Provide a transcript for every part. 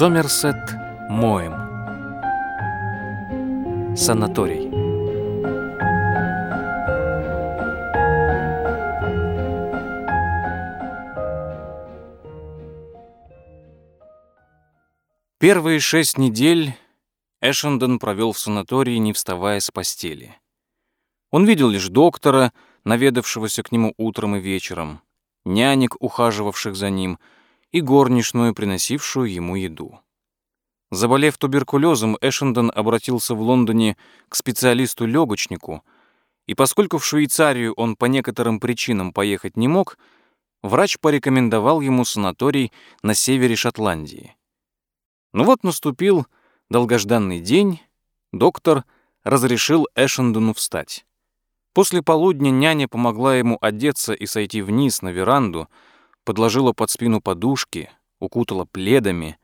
Сомерсет Моем. Санаторий. Первые шесть недель Эшендон провел в санатории, не вставая с постели. Он видел лишь доктора, наведавшегося к нему утром и вечером, нянек, ухаживавших за ним, и горничную, приносившую ему еду. Заболев туберкулезом, Эшендон обратился в Лондоне к специалисту-легочнику, и поскольку в Швейцарию он по некоторым причинам поехать не мог, врач порекомендовал ему санаторий на севере Шотландии. Ну вот наступил долгожданный день, доктор разрешил Эшендону встать. После полудня няня помогла ему одеться и сойти вниз на веранду, подложила под спину подушки, укутала пледами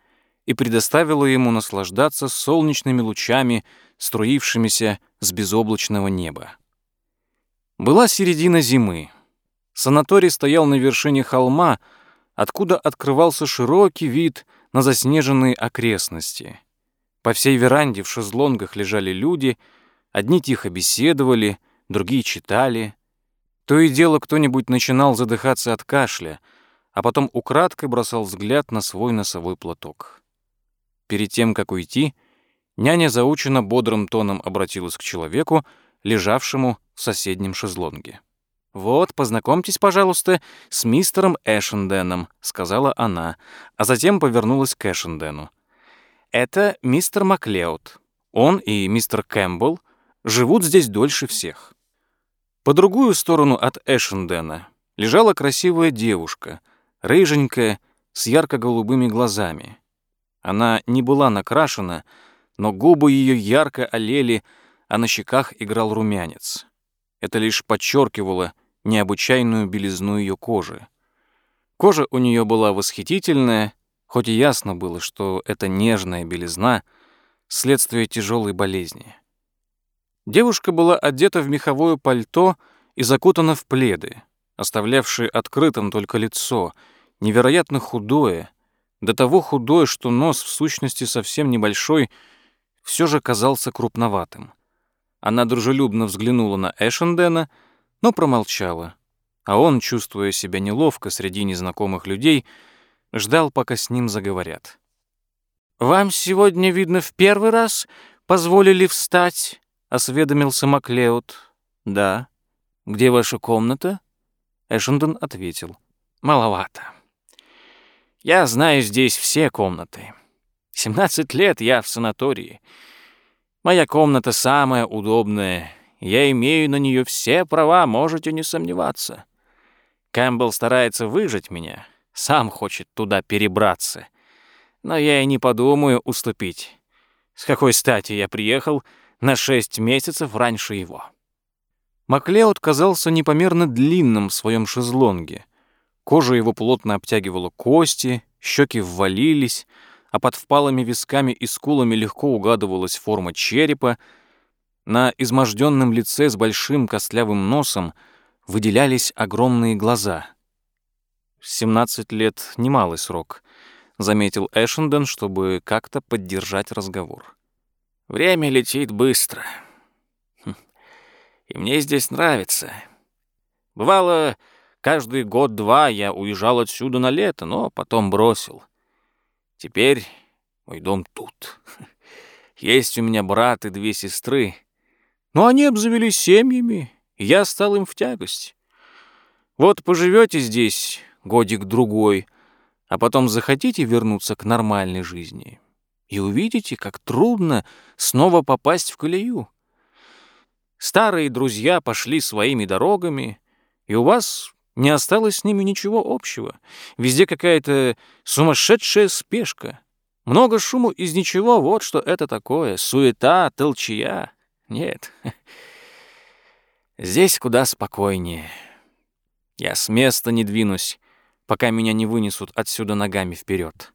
и предоставила ему наслаждаться солнечными лучами, струившимися с безоблачного неба. Была середина зимы. Санаторий стоял на вершине холма, откуда открывался широкий вид на заснеженные окрестности. По всей веранде в шезлонгах лежали люди, одни тихо беседовали, другие читали. То и дело кто-нибудь начинал задыхаться от кашля, а потом украдкой бросал взгляд на свой носовой платок. Перед тем, как уйти, няня заученно бодрым тоном обратилась к человеку, лежавшему в соседнем шезлонге. «Вот, познакомьтесь, пожалуйста, с мистером Эшенденом», — сказала она, а затем повернулась к Эшендену. «Это мистер Маклеод. Он и мистер Кэмпбелл живут здесь дольше всех. По другую сторону от Эшендена лежала красивая девушка, рыженькая, с ярко-голубыми глазами. Она не была накрашена, но губы ее ярко олели, а на щеках играл румянец. Это лишь подчеркивало необычайную белизну ее кожи. Кожа у нее была восхитительная, хоть и ясно было, что это нежная белизна — следствие тяжелой болезни. Девушка была одета в меховое пальто и закутана в пледы, оставлявшие открытым только лицо, невероятно худое, до того худое, что нос, в сущности совсем небольшой, все же казался крупноватым. Она дружелюбно взглянула на Эшендена, но промолчала, а он, чувствуя себя неловко среди незнакомых людей, ждал, пока с ним заговорят. «Вам сегодня, видно, в первый раз позволили встать?» — осведомился Маклеод. «Да». «Где ваша комната?» Эшендон ответил. «Маловато. Я знаю здесь все комнаты. 17 лет я в санатории. Моя комната самая удобная. Я имею на нее все права, можете не сомневаться. Кэмпбелл старается выжить меня, сам хочет туда перебраться. Но я и не подумаю уступить. С какой стати я приехал на шесть месяцев раньше его. Маклеод казался непомерно длинным в своем шезлонге. Кожа его плотно обтягивала кости, щеки ввалились, а под впалыми висками и скулами легко угадывалась форма черепа. На изможденном лице с большим костлявым носом выделялись огромные глаза. «Семнадцать лет — немалый срок», — заметил Эшенден, чтобы как-то поддержать разговор. Время летит быстро. Хм. И мне здесь нравится. Бывало, каждый год-два я уезжал отсюда на лето, но потом бросил. Теперь мой дом тут. Есть у меня брат и две сестры. Но они обзавелись семьями, и я стал им в тягость. Вот поживете здесь годик-другой, а потом захотите вернуться к нормальной жизни — и увидите, как трудно снова попасть в колею. Старые друзья пошли своими дорогами, и у вас не осталось с ними ничего общего. Везде какая-то сумасшедшая спешка. Много шуму из ничего, вот что это такое. Суета, толчья. Нет, здесь куда спокойнее. Я с места не двинусь, пока меня не вынесут отсюда ногами вперед.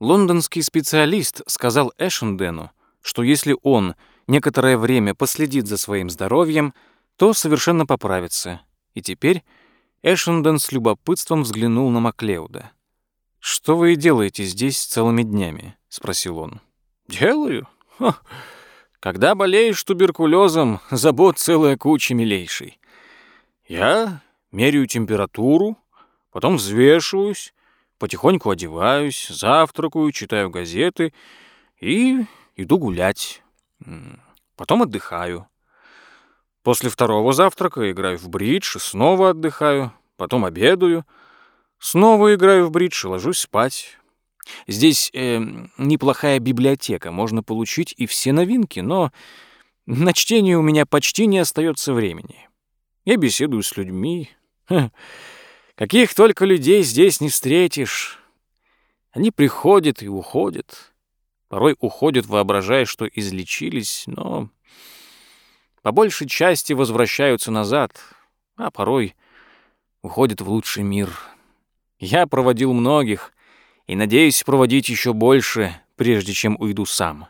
Лондонский специалист сказал Эшендену, что если он некоторое время последит за своим здоровьем, то совершенно поправится. И теперь Эшенден с любопытством взглянул на Маклеуда. «Что вы делаете здесь целыми днями?» — спросил он. «Делаю? Ха. Когда болеешь туберкулезом, забот целая куча милейшей. Я меряю температуру, потом взвешиваюсь, потихоньку одеваюсь, завтракаю, читаю газеты и иду гулять. Потом отдыхаю. После второго завтрака играю в бридж снова отдыхаю, потом обедаю, снова играю в бридж и ложусь спать. Здесь э, неплохая библиотека, можно получить и все новинки, но на чтение у меня почти не остается времени. Я беседую с людьми. Ха, каких только людей здесь не встретишь. Они приходят и уходят. Порой уходят, воображая, что излечились, но по большей части возвращаются назад, а порой уходят в лучший мир. Я проводил многих и надеюсь проводить еще больше, прежде чем уйду сам.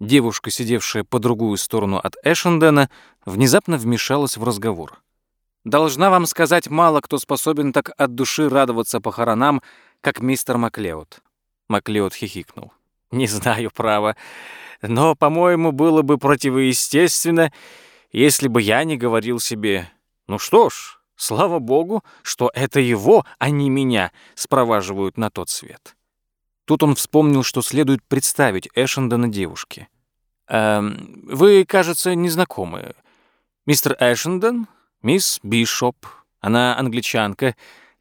Девушка, сидевшая по другую сторону от Эшендена, внезапно вмешалась в разговор. «Должна вам сказать, мало кто способен так от души радоваться похоронам, как мистер Маклеод». Маклеод хихикнул. «Не знаю, право. Но, по-моему, было бы противоестественно, если бы я не говорил себе, ну что ж, слава богу, что это его, а не меня, спроваживают на тот свет. Тут он вспомнил, что следует представить Эшендона девушке. «Эм, вы, кажется, незнакомы. Мистер Эшендон, мисс Бишоп. Она англичанка,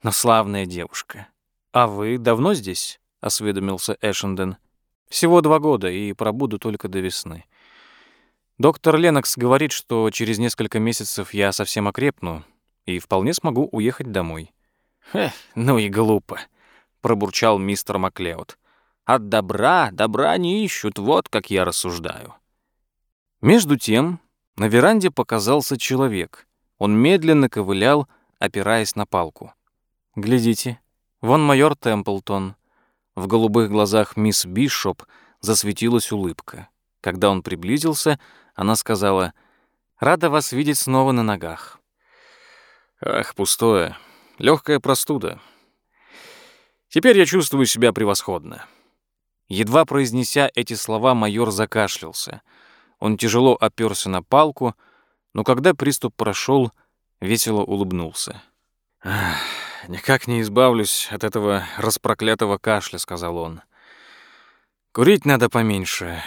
но славная девушка. А вы давно здесь?» — осведомился Эшендон. Всего два года и пробуду только до весны. Доктор Ленокс говорит, что через несколько месяцев я совсем окрепну и вполне смогу уехать домой. «Хе, ну и глупо», — пробурчал мистер Маклеод. «От добра добра не ищут, вот как я рассуждаю». Между тем на веранде показался человек. Он медленно ковылял, опираясь на палку. «Глядите, вон майор Темплтон», в голубых глазах мисс Бишоп засветилась улыбка. Когда он приблизился, она сказала, «Рада вас видеть снова на ногах». «Ах, пустое. Легкая простуда. Теперь я чувствую себя превосходно». Едва произнеся эти слова, майор закашлялся. Он тяжело оперся на палку, но когда приступ прошел, весело улыбнулся. «Ах, никак не избавлюсь от этого распроклятого кашля», — сказал он. «Курить надо поменьше.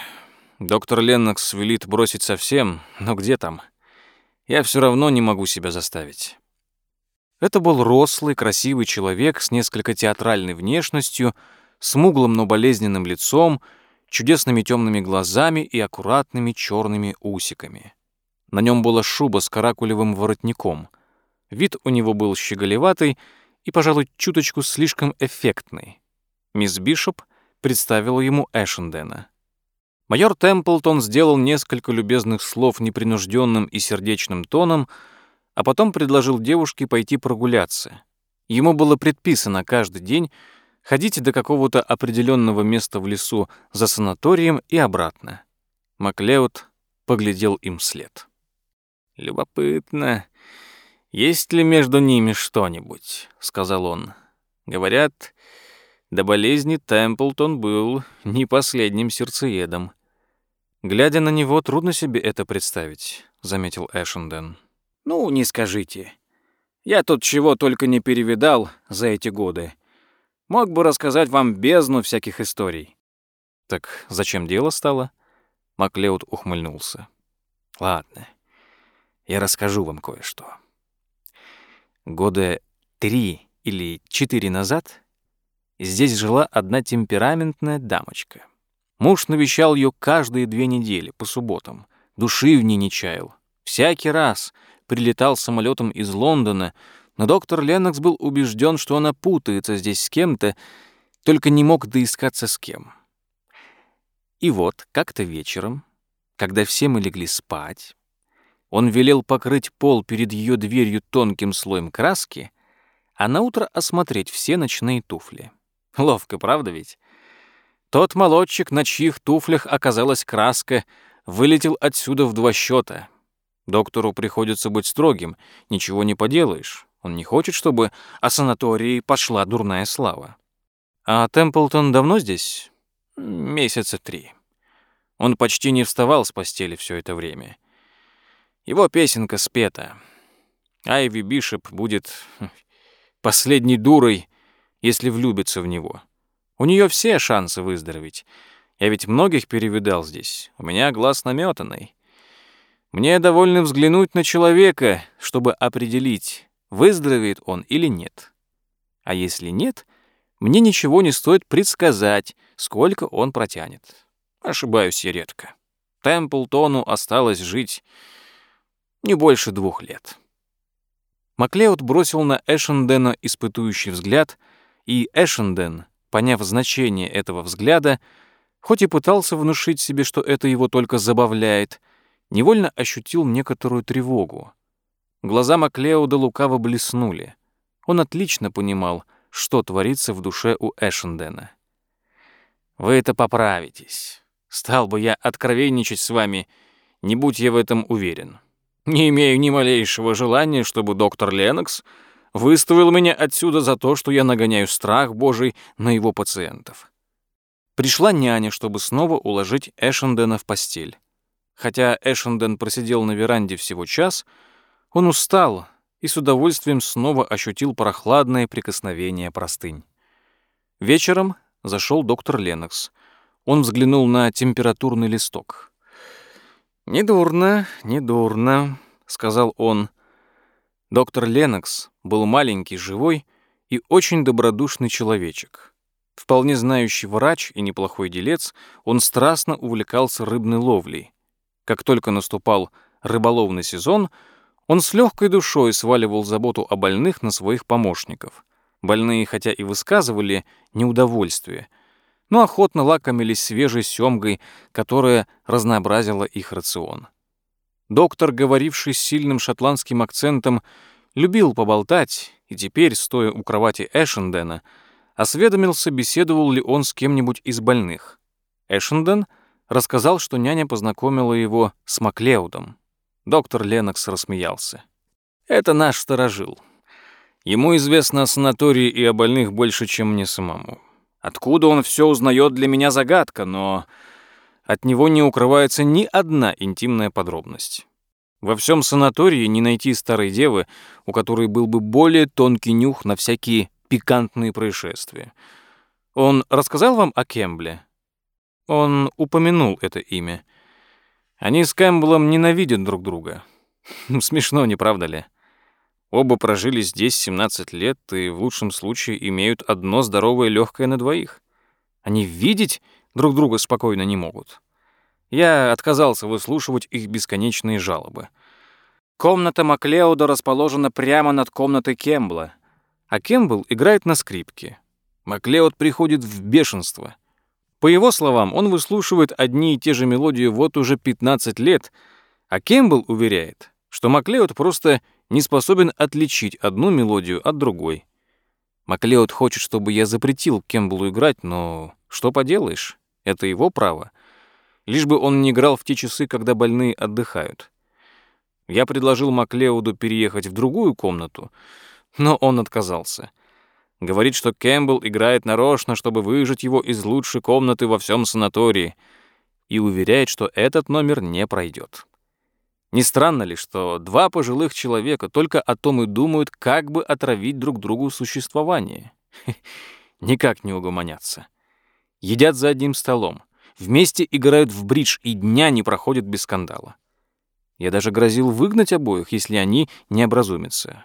Доктор Леннокс велит бросить совсем, но где там? Я все равно не могу себя заставить». Это был рослый, красивый человек с несколько театральной внешностью, смуглым, но болезненным лицом, чудесными темными глазами и аккуратными черными усиками. На нем была шуба с каракулевым воротником. Вид у него был щеголеватый, и, пожалуй, чуточку слишком эффектный. Мисс Бишоп представила ему Эшендена. Майор Темплтон сделал несколько любезных слов непринужденным и сердечным тоном, а потом предложил девушке пойти прогуляться. Ему было предписано каждый день ходить до какого-то определенного места в лесу за санаторием и обратно. Маклеод поглядел им вслед. «Любопытно, «Есть ли между ними что-нибудь?» — сказал он. «Говорят, до болезни Темплтон был не последним сердцеедом». «Глядя на него, трудно себе это представить», — заметил Эшенден. «Ну, не скажите. Я тут чего только не перевидал за эти годы. Мог бы рассказать вам бездну всяких историй». «Так зачем дело стало?» Маклеуд ухмыльнулся. «Ладно, я расскажу вам кое-что». Года три или четыре назад здесь жила одна темпераментная дамочка. Муж навещал ее каждые две недели по субботам, души в ней не чаял. Всякий раз прилетал самолетом из Лондона, но доктор Леннокс был убежден, что она путается здесь с кем-то, только не мог доискаться с кем. И вот как-то вечером, когда все мы легли спать, он велел покрыть пол перед ее дверью тонким слоем краски, а на утро осмотреть все ночные туфли. Ловко, правда ведь? Тот молодчик, на чьих туфлях оказалась краска, вылетел отсюда в два счета. Доктору приходится быть строгим, ничего не поделаешь. Он не хочет, чтобы о санатории пошла дурная слава. А Темплтон давно здесь? Месяца три. Он почти не вставал с постели все это время. Его песенка спета. Айви Бишоп будет хм, последней дурой, если влюбится в него. У нее все шансы выздороветь. Я ведь многих перевидал здесь. У меня глаз наметанный. Мне довольно взглянуть на человека, чтобы определить, выздоровеет он или нет. А если нет, мне ничего не стоит предсказать, сколько он протянет. Ошибаюсь я редко. Темплтону осталось жить не больше двух лет. Маклеод бросил на Эшендена испытующий взгляд, и Эшенден, поняв значение этого взгляда, хоть и пытался внушить себе, что это его только забавляет, невольно ощутил некоторую тревогу. Глаза Маклеода лукаво блеснули. Он отлично понимал, что творится в душе у Эшендена. «Вы это поправитесь. Стал бы я откровенничать с вами, не будь я в этом уверен. Не имею ни малейшего желания, чтобы доктор Ленокс выставил меня отсюда за то, что я нагоняю страх Божий на его пациентов. Пришла няня, чтобы снова уложить Эшендена в постель. Хотя Эшенден просидел на веранде всего час, он устал и с удовольствием снова ощутил прохладное прикосновение простынь. Вечером зашел доктор Ленокс — он взглянул на температурный листок. «Недурно, недурно», — сказал он. Доктор Ленокс был маленький, живой и очень добродушный человечек. Вполне знающий врач и неплохой делец, он страстно увлекался рыбной ловлей. Как только наступал рыболовный сезон, он с легкой душой сваливал заботу о больных на своих помощников. Больные, хотя и высказывали неудовольствие — но охотно лакомились свежей семгой, которая разнообразила их рацион. Доктор, говоривший с сильным шотландским акцентом, любил поболтать, и теперь, стоя у кровати Эшендена, осведомился, беседовал ли он с кем-нибудь из больных. Эшенден рассказал, что няня познакомила его с Маклеудом. Доктор Ленокс рассмеялся. «Это наш сторожил. Ему известно о санатории и о больных больше, чем мне самому. Откуда он все узнает, для меня загадка, но от него не укрывается ни одна интимная подробность. Во всем санатории не найти старой девы, у которой был бы более тонкий нюх на всякие пикантные происшествия. Он рассказал вам о Кембле? Он упомянул это имя. Они с Кэмпбеллом ненавидят друг друга. Смешно, не правда ли? Оба прожили здесь 17 лет и в лучшем случае имеют одно здоровое легкое на двоих. Они видеть друг друга спокойно не могут. Я отказался выслушивать их бесконечные жалобы. Комната Маклеуда расположена прямо над комнатой Кембла, а Кембл играет на скрипке. Маклеод приходит в бешенство. По его словам, он выслушивает одни и те же мелодии вот уже 15 лет, а Кембл уверяет, что Маклеод просто не способен отличить одну мелодию от другой. Маклеод хочет, чтобы я запретил Кемблу играть, но что поделаешь, это его право. Лишь бы он не играл в те часы, когда больные отдыхают. Я предложил Маклеоду переехать в другую комнату, но он отказался. Говорит, что Кэмпбелл играет нарочно, чтобы выжить его из лучшей комнаты во всем санатории, и уверяет, что этот номер не пройдет. Не странно ли, что два пожилых человека только о том и думают, как бы отравить друг другу существование? Никак не угомонятся. Едят за одним столом, вместе играют в бридж и дня не проходят без скандала. Я даже грозил выгнать обоих, если они не образумятся.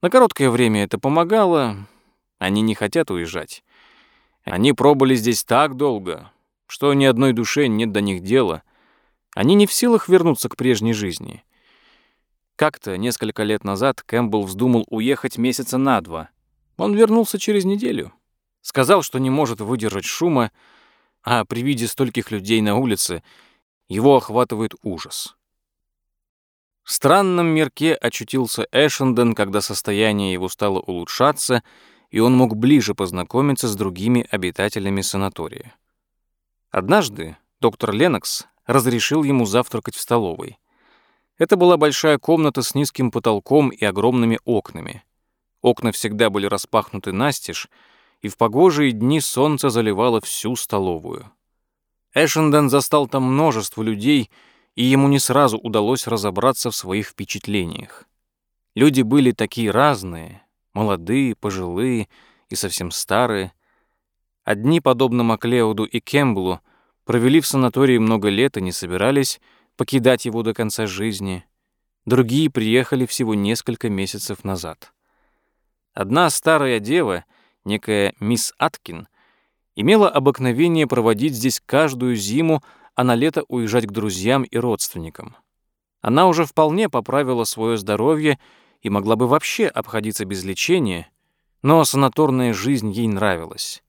На короткое время это помогало, они не хотят уезжать. Они пробыли здесь так долго, что ни одной душе нет до них дела — они не в силах вернуться к прежней жизни. Как-то несколько лет назад Кэмпбелл вздумал уехать месяца на два. Он вернулся через неделю. Сказал, что не может выдержать шума, а при виде стольких людей на улице его охватывает ужас. В странном мирке очутился Эшенден, когда состояние его стало улучшаться, и он мог ближе познакомиться с другими обитателями санатория. Однажды доктор Ленокс разрешил ему завтракать в столовой. Это была большая комната с низким потолком и огромными окнами. Окна всегда были распахнуты настежь, и в погожие дни солнце заливало всю столовую. Эшенден застал там множество людей, и ему не сразу удалось разобраться в своих впечатлениях. Люди были такие разные, молодые, пожилые и совсем старые. Одни, подобно Маклеуду и Кемблу, провели в санатории много лет и не собирались покидать его до конца жизни. Другие приехали всего несколько месяцев назад. Одна старая дева, некая мисс Аткин, имела обыкновение проводить здесь каждую зиму, а на лето уезжать к друзьям и родственникам. Она уже вполне поправила свое здоровье и могла бы вообще обходиться без лечения, но санаторная жизнь ей нравилась.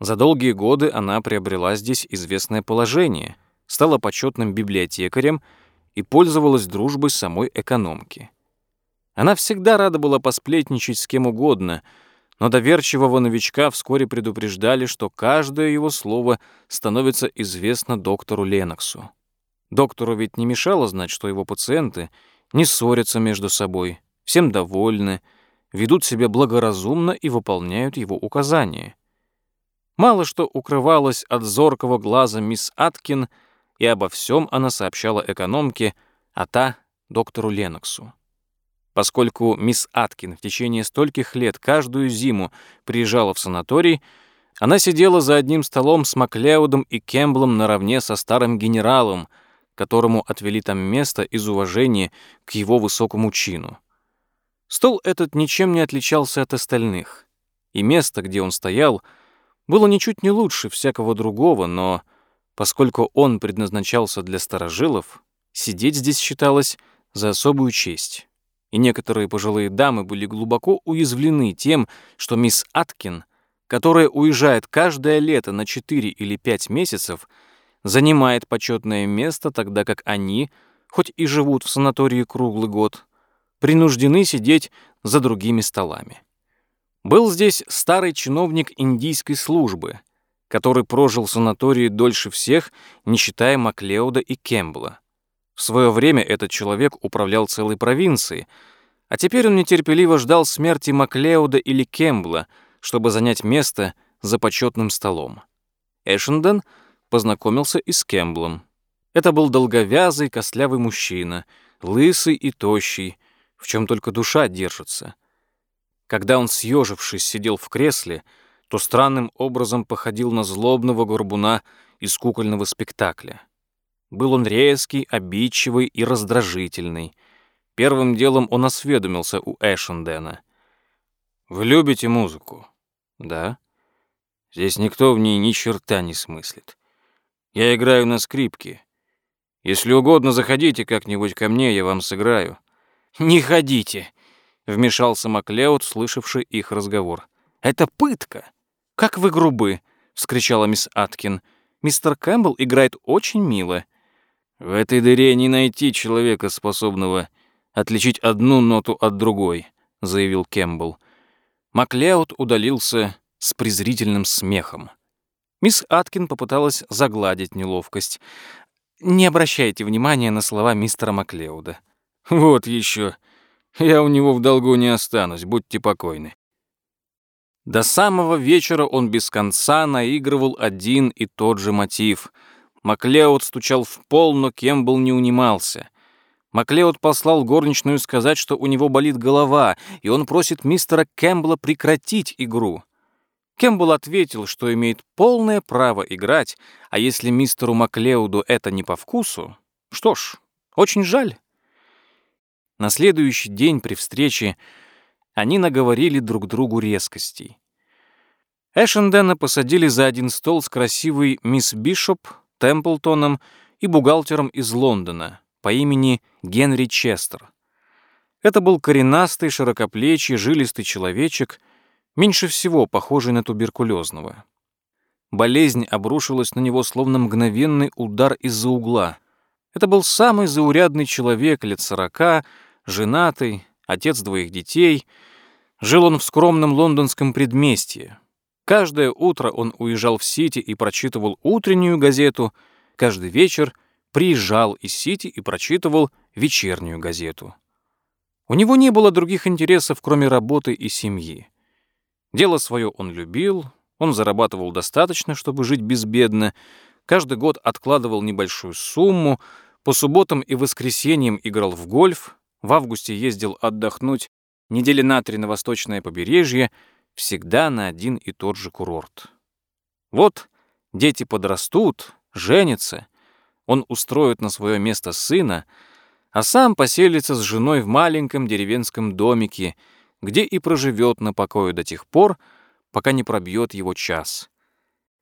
За долгие годы она приобрела здесь известное положение, стала почетным библиотекарем и пользовалась дружбой самой экономки. Она всегда рада была посплетничать с кем угодно, но доверчивого новичка вскоре предупреждали, что каждое его слово становится известно доктору Леноксу. Доктору ведь не мешало знать, что его пациенты не ссорятся между собой, всем довольны, ведут себя благоразумно и выполняют его указания. Мало что укрывалось от зоркого глаза мисс Аткин, и обо всем она сообщала экономке, а та — доктору Леноксу. Поскольку мисс Аткин в течение стольких лет каждую зиму приезжала в санаторий, она сидела за одним столом с Маклеудом и Кемблом наравне со старым генералом, которому отвели там место из уважения к его высокому чину. Стол этот ничем не отличался от остальных, и место, где он стоял, было ничуть не лучше всякого другого, но поскольку он предназначался для старожилов, сидеть здесь считалось за особую честь и некоторые пожилые дамы были глубоко уязвлены тем, что мисс Аткин, которая уезжает каждое лето на 4 или 5 месяцев, занимает почетное место, тогда как они, хоть и живут в санатории круглый год, принуждены сидеть за другими столами. Был здесь старый чиновник индийской службы, который прожил в санатории дольше всех, не считая Маклеуда и Кембла. В свое время этот человек управлял целой провинцией, а теперь он нетерпеливо ждал смерти Маклеуда или Кембла, чтобы занять место за почетным столом. Эшенден познакомился и с Кемблом. Это был долговязый, костлявый мужчина, лысый и тощий, в чем только душа держится. Когда он, съежившись, сидел в кресле, то странным образом походил на злобного горбуна из кукольного спектакля. Был он резкий, обидчивый и раздражительный. Первым делом он осведомился у Эшендена. «Вы любите музыку?» «Да». «Здесь никто в ней ни черта не смыслит. Я играю на скрипке. Если угодно, заходите как-нибудь ко мне, я вам сыграю». «Не ходите», — вмешался Маклеод, слышавший их разговор. «Это пытка. Как вы грубы», — вскричала мисс Аткин. «Мистер Кэмпбелл играет очень мило». В этой дыре не найти человека, способного отличить одну ноту от другой, заявил Кэмпбелл. Маклеод удалился с презрительным смехом. Мисс Аткин попыталась загладить неловкость. «Не обращайте внимания на слова мистера Маклеуда». «Вот еще. Я у него в долгу не останусь, будьте покойны». До самого вечера он без конца наигрывал один и тот же мотив — Маклеод стучал в пол, но Кембл не унимался. Маклеод послал горничную сказать, что у него болит голова, и он просит мистера Кэмпбелла прекратить игру. Кэмпбелл ответил, что имеет полное право играть, а если мистеру Маклеуду это не по вкусу, что ж, очень жаль. На следующий день при встрече они наговорили друг другу резкостей. Эшендена посадили за один стол с красивой мисс Бишоп, Темплтоном и бухгалтером из Лондона по имени Генри Честер. Это был коренастый, широкоплечий, жилистый человечек, меньше всего похожий на туберкулезного. Болезнь обрушилась на него словно мгновенный удар из-за угла. Это был самый заурядный человек лет сорока, женатый, отец двоих детей. Жил он в скромном лондонском предместье, Каждое утро он уезжал в Сити и прочитывал утреннюю газету, каждый вечер приезжал из Сити и прочитывал вечернюю газету. У него не было других интересов, кроме работы и семьи. Дело свое он любил, он зарабатывал достаточно, чтобы жить безбедно, каждый год откладывал небольшую сумму, по субботам и воскресеньям играл в гольф, в августе ездил отдохнуть недели на три на восточное побережье, всегда на один и тот же курорт. Вот дети подрастут, женятся, он устроит на свое место сына, а сам поселится с женой в маленьком деревенском домике, где и проживет на покое до тех пор, пока не пробьет его час.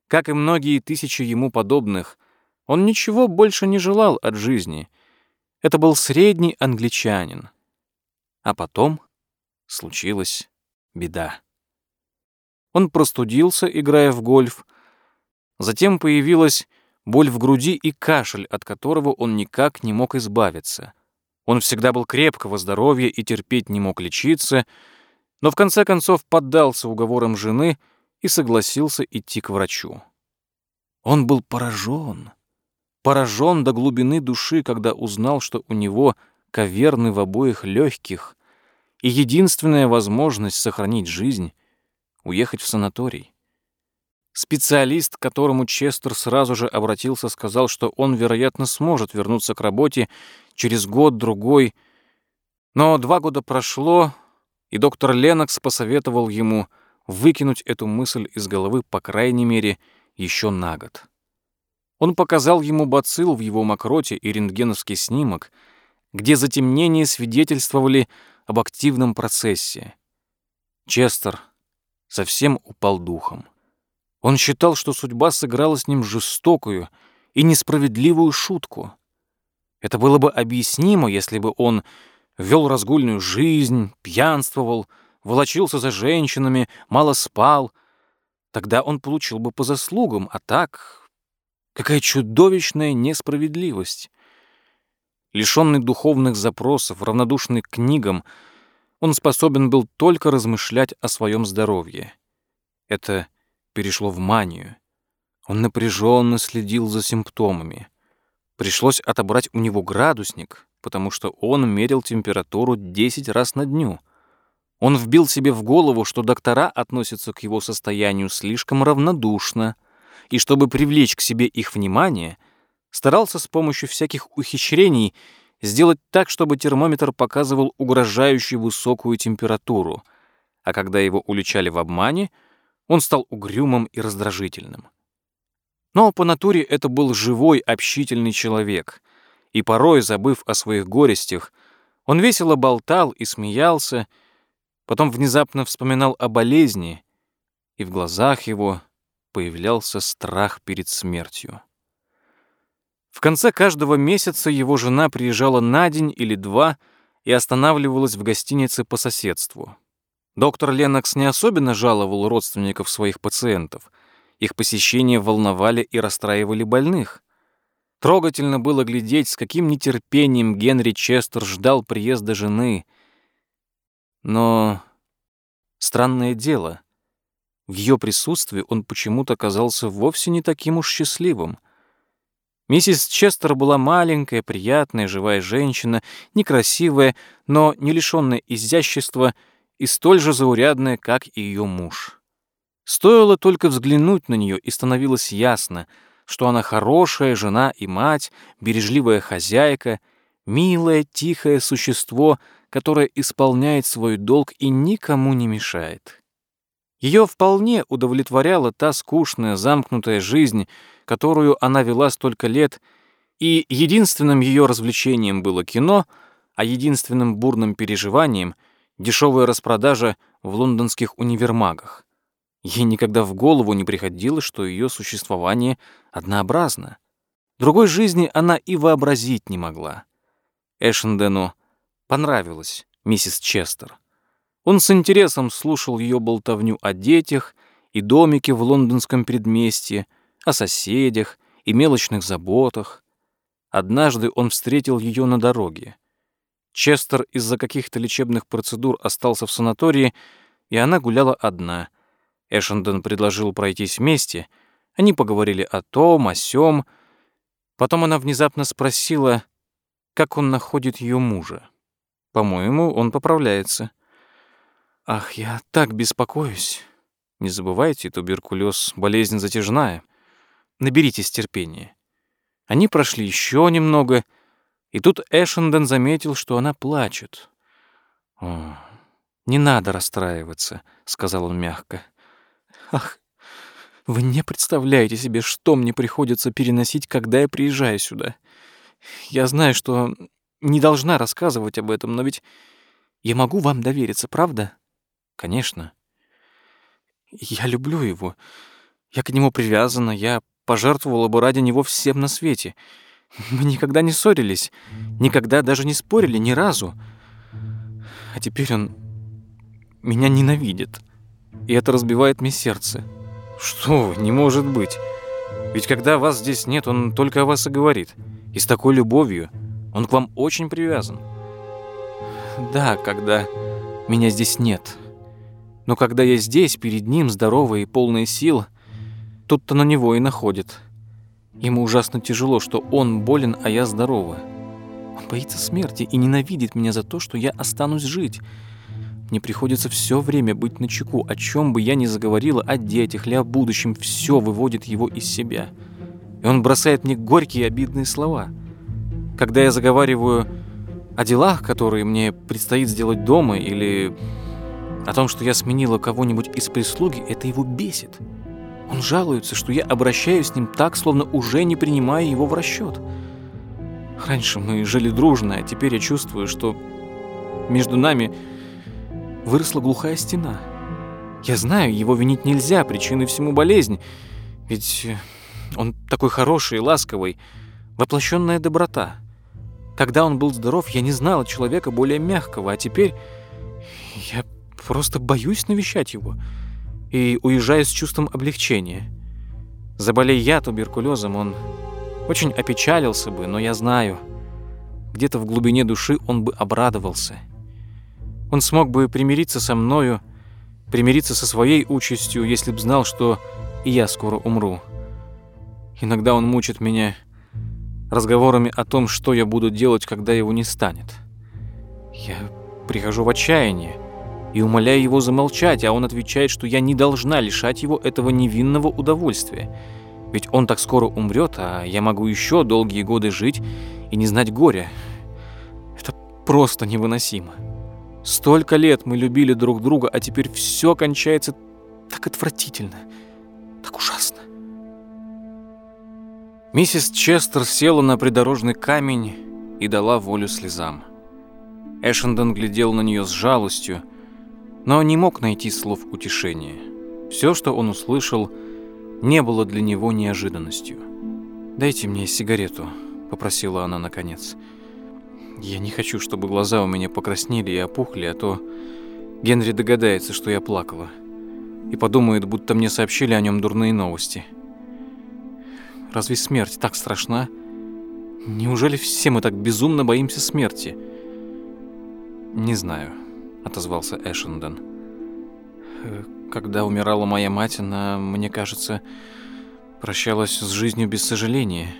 Как и многие тысячи ему подобных, он ничего больше не желал от жизни. Это был средний англичанин. А потом случилась беда. Он простудился, играя в гольф. Затем появилась боль в груди и кашель, от которого он никак не мог избавиться. Он всегда был крепкого здоровья и терпеть не мог лечиться, но в конце концов поддался уговорам жены и согласился идти к врачу. Он был поражен, поражен до глубины души, когда узнал, что у него каверны в обоих легких, и единственная возможность сохранить жизнь — уехать в санаторий. Специалист, к которому Честер сразу же обратился, сказал, что он, вероятно, сможет вернуться к работе через год-другой. Но два года прошло, и доктор Ленокс посоветовал ему выкинуть эту мысль из головы, по крайней мере, еще на год. Он показал ему бацилл в его мокроте и рентгеновский снимок, где затемнения свидетельствовали об активном процессе. Честер совсем упал духом. Он считал, что судьба сыграла с ним жестокую и несправедливую шутку. Это было бы объяснимо, если бы он вел разгульную жизнь, пьянствовал, волочился за женщинами, мало спал. Тогда он получил бы по заслугам, а так... Какая чудовищная несправедливость! Лишенный духовных запросов, равнодушный к книгам, он способен был только размышлять о своем здоровье. Это перешло в манию. Он напряженно следил за симптомами. Пришлось отобрать у него градусник, потому что он мерил температуру 10 раз на дню. Он вбил себе в голову, что доктора относятся к его состоянию слишком равнодушно, и чтобы привлечь к себе их внимание, старался с помощью всяких ухищрений сделать так, чтобы термометр показывал угрожающую высокую температуру, а когда его уличали в обмане — он стал угрюмым и раздражительным. Но по натуре это был живой, общительный человек, и порой, забыв о своих горестях, он весело болтал и смеялся, потом внезапно вспоминал о болезни, и в глазах его появлялся страх перед смертью. В конце каждого месяца его жена приезжала на день или два и останавливалась в гостинице по соседству. Доктор Ленокс не особенно жаловал родственников своих пациентов. Их посещения волновали и расстраивали больных. Трогательно было глядеть, с каким нетерпением Генри Честер ждал приезда жены. Но странное дело, в ее присутствии он почему-то казался вовсе не таким уж счастливым. Миссис Честер была маленькая, приятная, живая женщина, некрасивая, но не лишенная изящества — и столь же заурядная, как и ее муж. Стоило только взглянуть на нее, и становилось ясно, что она хорошая жена и мать, бережливая хозяйка, милое, тихое существо, которое исполняет свой долг и никому не мешает. Ее вполне удовлетворяла та скучная, замкнутая жизнь, которую она вела столько лет, и единственным ее развлечением было кино, а единственным бурным переживанием — дешевая распродажа в лондонских универмагах. Ей никогда в голову не приходило, что ее существование однообразно. Другой жизни она и вообразить не могла. Эшендену понравилась миссис Честер. Он с интересом слушал ее болтовню о детях и домике в лондонском предместье, о соседях и мелочных заботах. Однажды он встретил ее на дороге. Честер из-за каких-то лечебных процедур остался в санатории, и она гуляла одна. Эшендон предложил пройтись вместе. Они поговорили о том, о сём. Потом она внезапно спросила, как он находит ее мужа. По-моему, он поправляется. «Ах, я так беспокоюсь. Не забывайте, туберкулез — болезнь затяжная. Наберитесь терпения. Они прошли еще немного, и тут Эшенден заметил, что она плачет. «О, не надо расстраиваться», — сказал он мягко. «Ах, вы не представляете себе, что мне приходится переносить, когда я приезжаю сюда. Я знаю, что не должна рассказывать об этом, но ведь я могу вам довериться, правда? Конечно. Я люблю его. Я к нему привязана, я пожертвовала бы ради него всем на свете. Мы никогда не ссорились, никогда даже не спорили ни разу. А теперь он меня ненавидит. И это разбивает мне сердце. Что вы, не может быть. Ведь когда вас здесь нет, он только о вас и говорит. И с такой любовью. Он к вам очень привязан. Да, когда меня здесь нет. Но когда я здесь, перед ним, здоровый и полный сил, тут-то на него и находит. Ему ужасно тяжело, что он болен, а я здорова. Он боится смерти и ненавидит меня за то, что я останусь жить. Мне приходится все время быть на чеку, о чем бы я ни заговорила, о детях или о будущем, все выводит его из себя. И он бросает мне горькие обидные слова. Когда я заговариваю о делах, которые мне предстоит сделать дома, или о том, что я сменила кого-нибудь из прислуги, это его бесит. Он жалуется, что я обращаюсь с ним так, словно уже не принимая его в расчет. Раньше мы жили дружно, а теперь я чувствую, что между нами выросла глухая стена. Я знаю, его винить нельзя, причиной всему болезнь. Ведь он такой хороший и ласковый, воплощенная доброта. Когда он был здоров, я не знала человека более мягкого, а теперь я просто боюсь навещать его и уезжаю с чувством облегчения. Заболей я туберкулезом, он очень опечалился бы, но я знаю, где-то в глубине души он бы обрадовался — он смог бы примириться со мною, примириться со своей участью, если б знал, что и я скоро умру. Иногда он мучит меня разговорами о том, что я буду делать, когда его не станет. Я прихожу в отчаяние и умоляю его замолчать, а он отвечает, что я не должна лишать его этого невинного удовольствия. Ведь он так скоро умрет, а я могу еще долгие годы жить и не знать горя. Это просто невыносимо. Столько лет мы любили друг друга, а теперь все кончается так отвратительно, так ужасно. Миссис Честер села на придорожный камень и дала волю слезам. Эшендон глядел на нее с жалостью, но не мог найти слов утешения. Все, что он услышал, не было для него неожиданностью. «Дайте мне сигарету», — попросила она наконец. «Я не хочу, чтобы глаза у меня покраснели и опухли, а то Генри догадается, что я плакала. И подумает, будто мне сообщили о нем дурные новости. Разве смерть так страшна? Неужели все мы так безумно боимся смерти? Не знаю, отозвался Эшендон. Э, когда умирала моя мать, она, мне кажется, прощалась с жизнью без сожаления.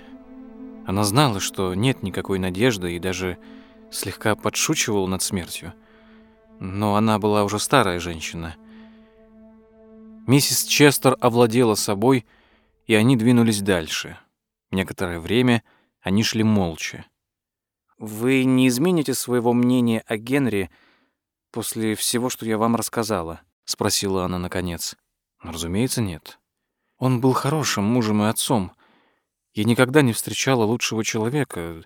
Она знала, что нет никакой надежды и даже слегка подшучивала над смертью. Но она была уже старая женщина. Миссис Честер овладела собой, и они двинулись дальше. Некоторое время они шли молча. «Вы не измените своего мнения о Генри после всего, что я вам рассказала?» — спросила она наконец. «Разумеется, нет. Он был хорошим мужем и отцом, я никогда не встречала лучшего человека.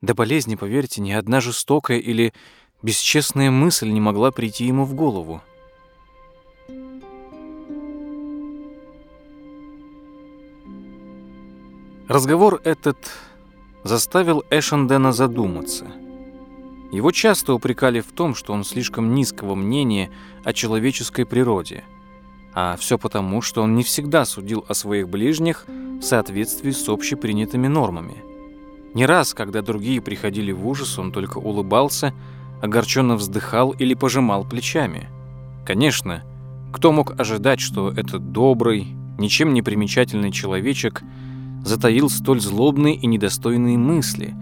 До болезни, поверьте, ни одна жестокая или бесчестная мысль не могла прийти ему в голову. Разговор этот заставил Эшендена задуматься. Его часто упрекали в том, что он слишком низкого мнения о человеческой природе. А все потому, что он не всегда судил о своих ближних – в соответствии с общепринятыми нормами. Не раз, когда другие приходили в ужас, он только улыбался, огорченно вздыхал или пожимал плечами. Конечно, кто мог ожидать, что этот добрый, ничем не примечательный человечек затаил столь злобные и недостойные мысли?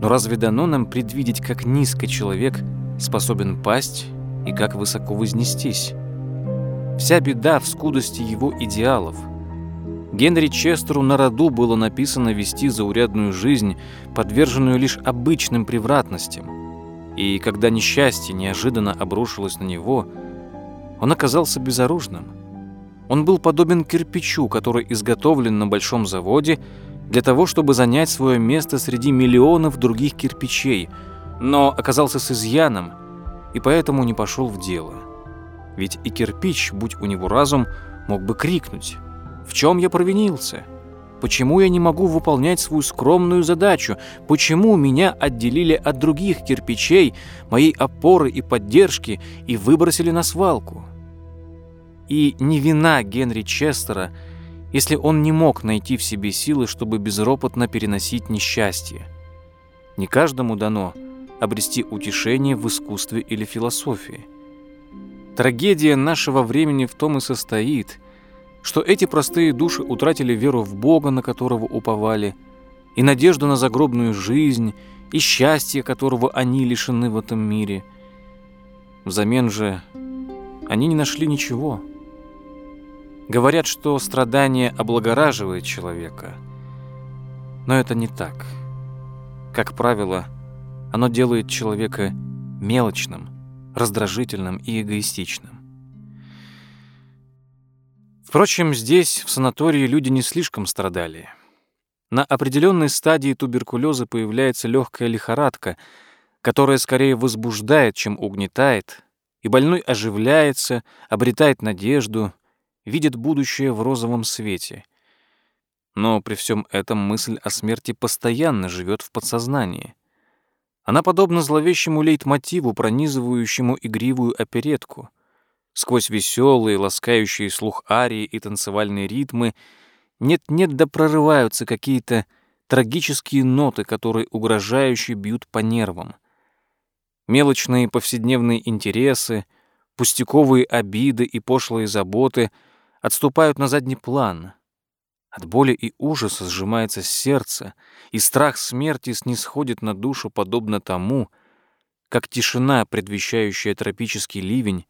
Но разве дано нам предвидеть, как низко человек способен пасть и как высоко вознестись? Вся беда в скудости его идеалов. Генри Честеру на роду было написано вести заурядную жизнь, подверженную лишь обычным превратностям. И когда несчастье неожиданно обрушилось на него, он оказался безоружным. Он был подобен кирпичу, который изготовлен на большом заводе для того, чтобы занять свое место среди миллионов других кирпичей, но оказался с изъяном и поэтому не пошел в дело. Ведь и кирпич, будь у него разум, мог бы крикнуть «В чем я провинился?» Почему я не могу выполнять свою скромную задачу? Почему меня отделили от других кирпичей, моей опоры и поддержки, и выбросили на свалку? И не вина Генри Честера, если он не мог найти в себе силы, чтобы безропотно переносить несчастье. Не каждому дано обрести утешение в искусстве или философии. Трагедия нашего времени в том и состоит, что эти простые души утратили веру в Бога, на которого уповали, и надежду на загробную жизнь, и счастье, которого они лишены в этом мире. Взамен же они не нашли ничего. Говорят, что страдание облагораживает человека, но это не так. Как правило, оно делает человека мелочным, раздражительным и эгоистичным. Впрочем, здесь, в санатории, люди не слишком страдали. На определенной стадии туберкулеза появляется легкая лихорадка, которая скорее возбуждает, чем угнетает, и больной оживляется, обретает надежду, видит будущее в розовом свете. Но при всем этом мысль о смерти постоянно живет в подсознании — она подобна зловещему лейтмотиву, пронизывающему игривую оперетку. Сквозь веселые, ласкающие слух арии и танцевальные ритмы нет-нет да прорываются какие-то трагические ноты, которые угрожающе бьют по нервам. Мелочные повседневные интересы, пустяковые обиды и пошлые заботы отступают на задний план — от боли и ужаса сжимается сердце, и страх смерти снисходит на душу подобно тому, как тишина, предвещающая тропический ливень,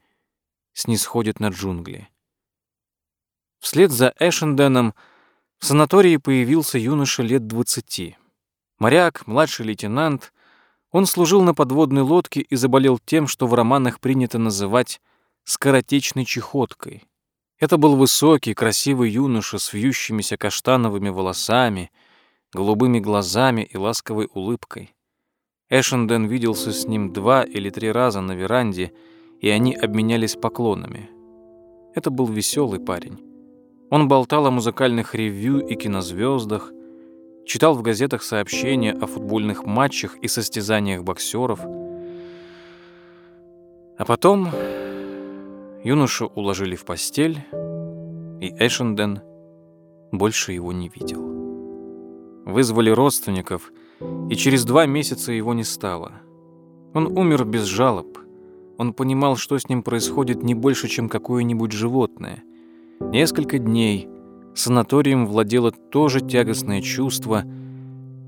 снисходит на джунгли. Вслед за Эшенденом в санатории появился юноша лет двадцати. Моряк, младший лейтенант, он служил на подводной лодке и заболел тем, что в романах принято называть «скоротечной чехоткой». Это был высокий, красивый юноша с вьющимися каштановыми волосами, голубыми глазами и ласковой улыбкой. Эшенден виделся с ним два или три раза на веранде, и они обменялись поклонами. Это был веселый парень. Он болтал о музыкальных ревью и кинозвездах, читал в газетах сообщения о футбольных матчах и состязаниях боксеров. А потом Юношу уложили в постель, и Эшенден больше его не видел. Вызвали родственников, и через два месяца его не стало. Он умер без жалоб. Он понимал, что с ним происходит не больше, чем какое-нибудь животное. Несколько дней санаторием владело то же тягостное чувство,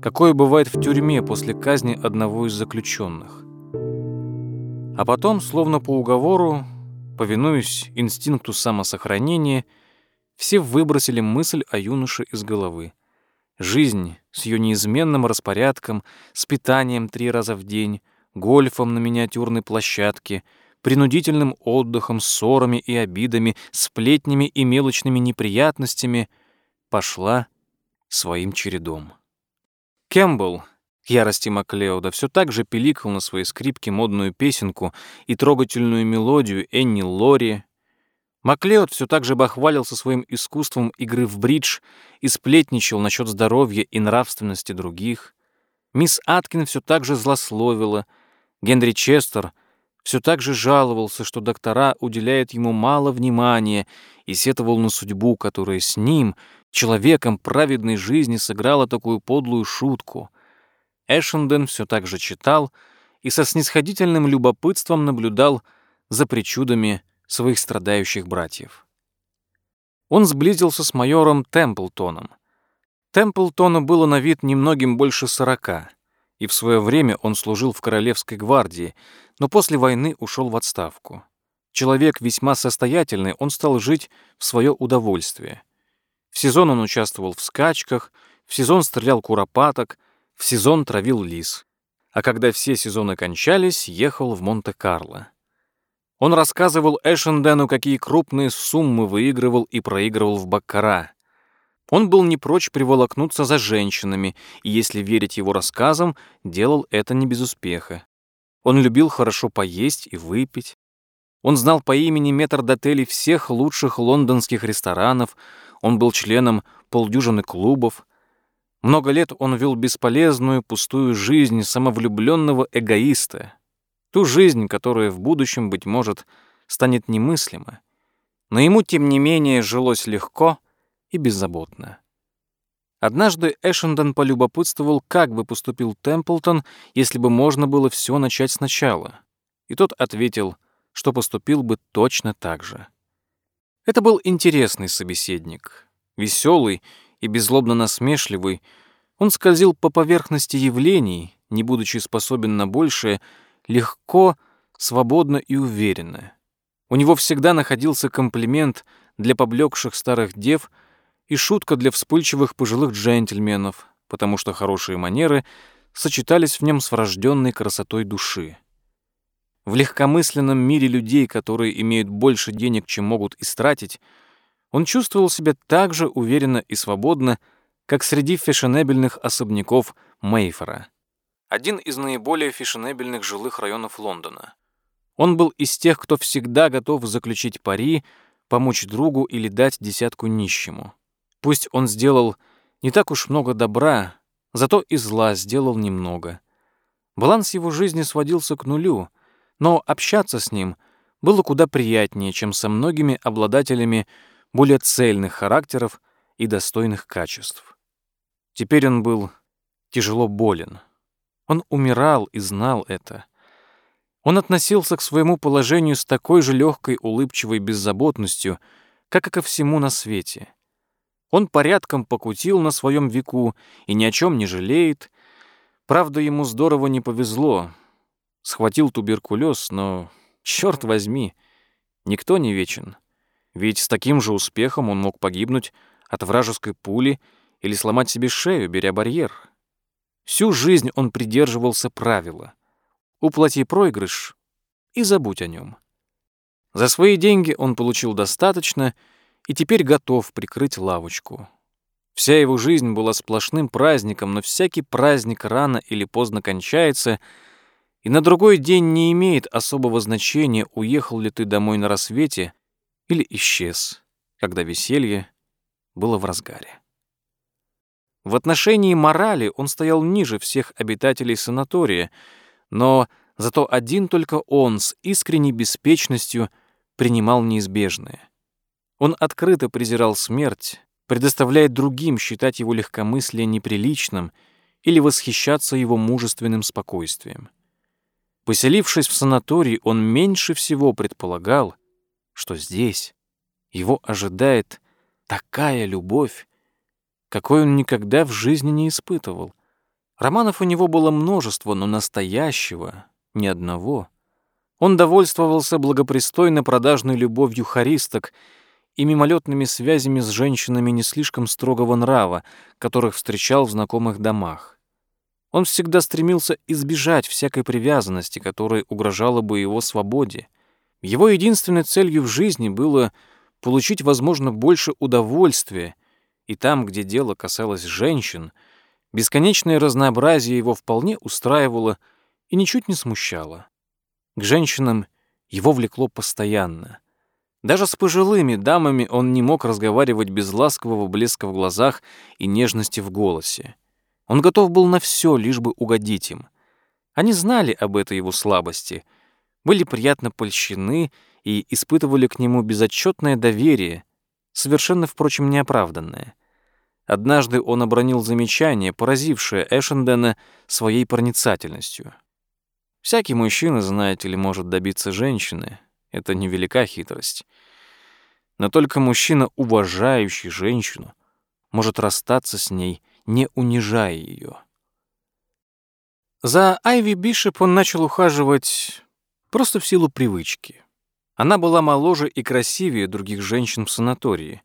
какое бывает в тюрьме после казни одного из заключенных. А потом, словно по уговору, Повинуясь инстинкту самосохранения, все выбросили мысль о юноше из головы. Жизнь с ее неизменным распорядком, с питанием три раза в день, гольфом на миниатюрной площадке, принудительным отдыхом, ссорами и обидами, сплетнями и мелочными неприятностями пошла своим чередом. Кэмпбелл, ярости Маклеода все так же пиликал на своей скрипке модную песенку и трогательную мелодию Энни Лори. Маклеод все так же бахвалился своим искусством игры в бридж и сплетничал насчет здоровья и нравственности других. Мисс Аткин все так же злословила. Генри Честер все так же жаловался, что доктора уделяют ему мало внимания и сетовал на судьбу, которая с ним, человеком праведной жизни, сыграла такую подлую шутку — Эшенден все так же читал и со снисходительным любопытством наблюдал за причудами своих страдающих братьев. Он сблизился с майором Темплтоном. Темплтону было на вид немногим больше сорока, и в свое время он служил в Королевской гвардии, но после войны ушел в отставку. Человек весьма состоятельный, он стал жить в свое удовольствие. В сезон он участвовал в скачках, в сезон стрелял куропаток, в сезон травил лис. А когда все сезоны кончались, ехал в Монте-Карло. Он рассказывал Эшендену, какие крупные суммы выигрывал и проигрывал в баккара. Он был не прочь приволокнуться за женщинами, и, если верить его рассказам, делал это не без успеха. Он любил хорошо поесть и выпить. Он знал по имени метрдотелей всех лучших лондонских ресторанов, он был членом полдюжины клубов. Много лет он вел бесполезную, пустую жизнь самовлюбленного эгоиста, Ту жизнь, которая в будущем, быть может, станет немыслима. Но ему, тем не менее, жилось легко и беззаботно. Однажды Эшендон полюбопытствовал, как бы поступил Темплтон, если бы можно было все начать сначала. И тот ответил, что поступил бы точно так же. Это был интересный собеседник, веселый и беззлобно насмешливый. Он скользил по поверхности явлений, не будучи способен на большее, легко, свободно и уверенно. У него всегда находился комплимент для поблекших старых дев и шутка для вспыльчивых пожилых джентльменов, потому что хорошие манеры сочетались в нем с врожденной красотой души. В легкомысленном мире людей, которые имеют больше денег, чем могут истратить, он чувствовал себя так же уверенно и свободно, как среди фешенебельных особняков Мейфора один из наиболее фешенебельных жилых районов Лондона. Он был из тех, кто всегда готов заключить пари, помочь другу или дать десятку нищему. Пусть он сделал не так уж много добра, зато и зла сделал немного. Баланс его жизни сводился к нулю, но общаться с ним было куда приятнее, чем со многими обладателями более цельных характеров и достойных качеств. Теперь он был тяжело болен. Он умирал и знал это. Он относился к своему положению с такой же легкой, улыбчивой беззаботностью, как и ко всему на свете. Он порядком покутил на своем веку и ни о чем не жалеет. Правда, ему здорово не повезло. Схватил туберкулез, но, черт возьми, никто не вечен. Ведь с таким же успехом он мог погибнуть от вражеской пули или сломать себе шею, беря барьер. Всю жизнь он придерживался правила. Уплати проигрыш и забудь о нем. За свои деньги он получил достаточно и теперь готов прикрыть лавочку. Вся его жизнь была сплошным праздником, но всякий праздник рано или поздно кончается, и на другой день не имеет особого значения, уехал ли ты домой на рассвете или исчез, когда веселье было в разгаре. В отношении морали он стоял ниже всех обитателей санатория, но зато один только он с искренней беспечностью принимал неизбежное. Он открыто презирал смерть, предоставляя другим считать его легкомыслие неприличным или восхищаться его мужественным спокойствием. Поселившись в санатории, он меньше всего предполагал, что здесь его ожидает такая любовь, какой он никогда в жизни не испытывал. Романов у него было множество, но настоящего — ни одного. Он довольствовался благопристойно продажной любовью харисток и мимолетными связями с женщинами не слишком строгого нрава, которых встречал в знакомых домах. Он всегда стремился избежать всякой привязанности, которая угрожала бы его свободе. Его единственной целью в жизни было получить, возможно, больше удовольствия и там, где дело касалось женщин, бесконечное разнообразие его вполне устраивало и ничуть не смущало. К женщинам его влекло постоянно. Даже с пожилыми дамами он не мог разговаривать без ласкового блеска в глазах и нежности в голосе. Он готов был на все, лишь бы угодить им. Они знали об этой его слабости, были приятно польщены и испытывали к нему безотчетное доверие, совершенно, впрочем, неоправданное. Однажды он обронил замечание, поразившее Эшендена своей проницательностью. Всякий мужчина, знаете ли, может добиться женщины. Это невелика хитрость. Но только мужчина, уважающий женщину, может расстаться с ней, не унижая ее. За Айви Бишоп он начал ухаживать просто в силу привычки. Она была моложе и красивее других женщин в санатории.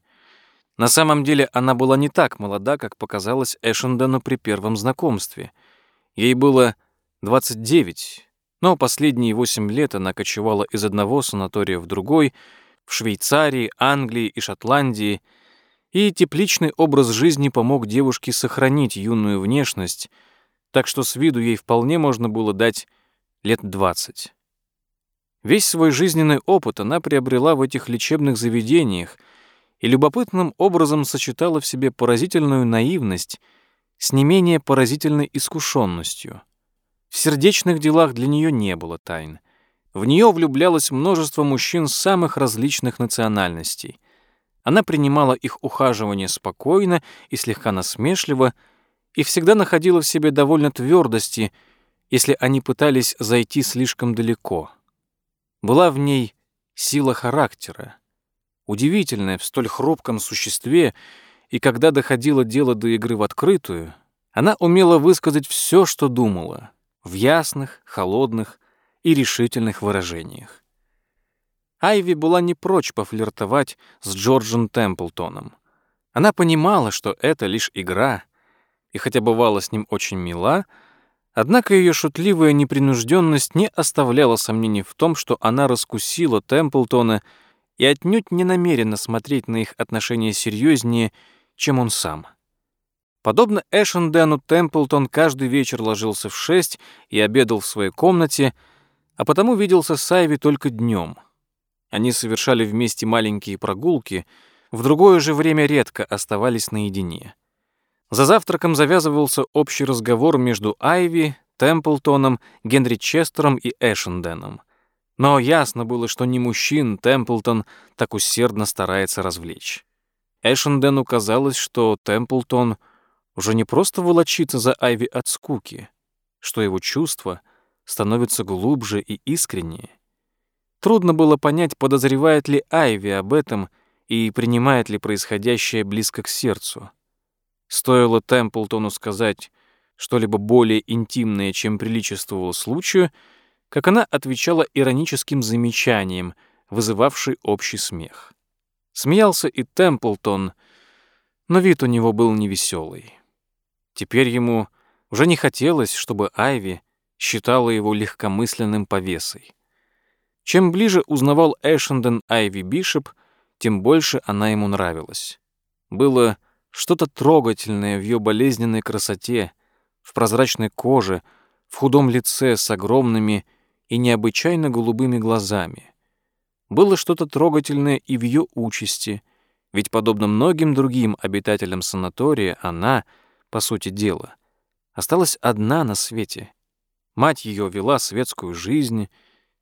На самом деле она была не так молода, как показалось Эшендену при первом знакомстве. Ей было 29, но последние 8 лет она кочевала из одного санатория в другой, в Швейцарии, Англии и Шотландии, и тепличный образ жизни помог девушке сохранить юную внешность, так что с виду ей вполне можно было дать лет 20. Весь свой жизненный опыт она приобрела в этих лечебных заведениях и любопытным образом сочетала в себе поразительную наивность с не менее поразительной искушенностью. В сердечных делах для нее не было тайн. В нее влюблялось множество мужчин самых различных национальностей. Она принимала их ухаживание спокойно и слегка насмешливо и всегда находила в себе довольно твердости, если они пытались зайти слишком далеко. Была в ней сила характера, удивительная в столь хрупком существе, и когда доходило дело до игры в открытую, она умела высказать все, что думала, в ясных, холодных и решительных выражениях. Айви была не прочь пофлиртовать с Джорджем Темплтоном. Она понимала, что это лишь игра, и хотя бывала с ним очень мила, Однако ее шутливая непринужденность не оставляла сомнений в том, что она раскусила Темплтона и отнюдь не намерена смотреть на их отношения серьезнее, чем он сам. Подобно Эшендену, Темплтон каждый вечер ложился в шесть и обедал в своей комнате, а потому виделся с Айви только днем. Они совершали вместе маленькие прогулки, в другое же время редко оставались наедине. За завтраком завязывался общий разговор между Айви, Темплтоном, Генри Честером и Эшенденом. Но ясно было, что не мужчин Темплтон так усердно старается развлечь. Эшендену казалось, что Темплтон уже не просто волочится за Айви от скуки, что его чувства становятся глубже и искреннее. Трудно было понять, подозревает ли Айви об этом и принимает ли происходящее близко к сердцу. Стоило Темплтону сказать что-либо более интимное, чем приличествовало случаю, как она отвечала ироническим замечанием, вызывавший общий смех. Смеялся и Темплтон, но вид у него был невеселый. Теперь ему уже не хотелось, чтобы Айви считала его легкомысленным повесой. Чем ближе узнавал Эшенден Айви Бишоп, тем больше она ему нравилась. Было что-то трогательное в ее болезненной красоте, в прозрачной коже, в худом лице с огромными и необычайно голубыми глазами. Было что-то трогательное и в ее участи, ведь, подобно многим другим обитателям санатория, она, по сути дела, осталась одна на свете. Мать ее вела светскую жизнь,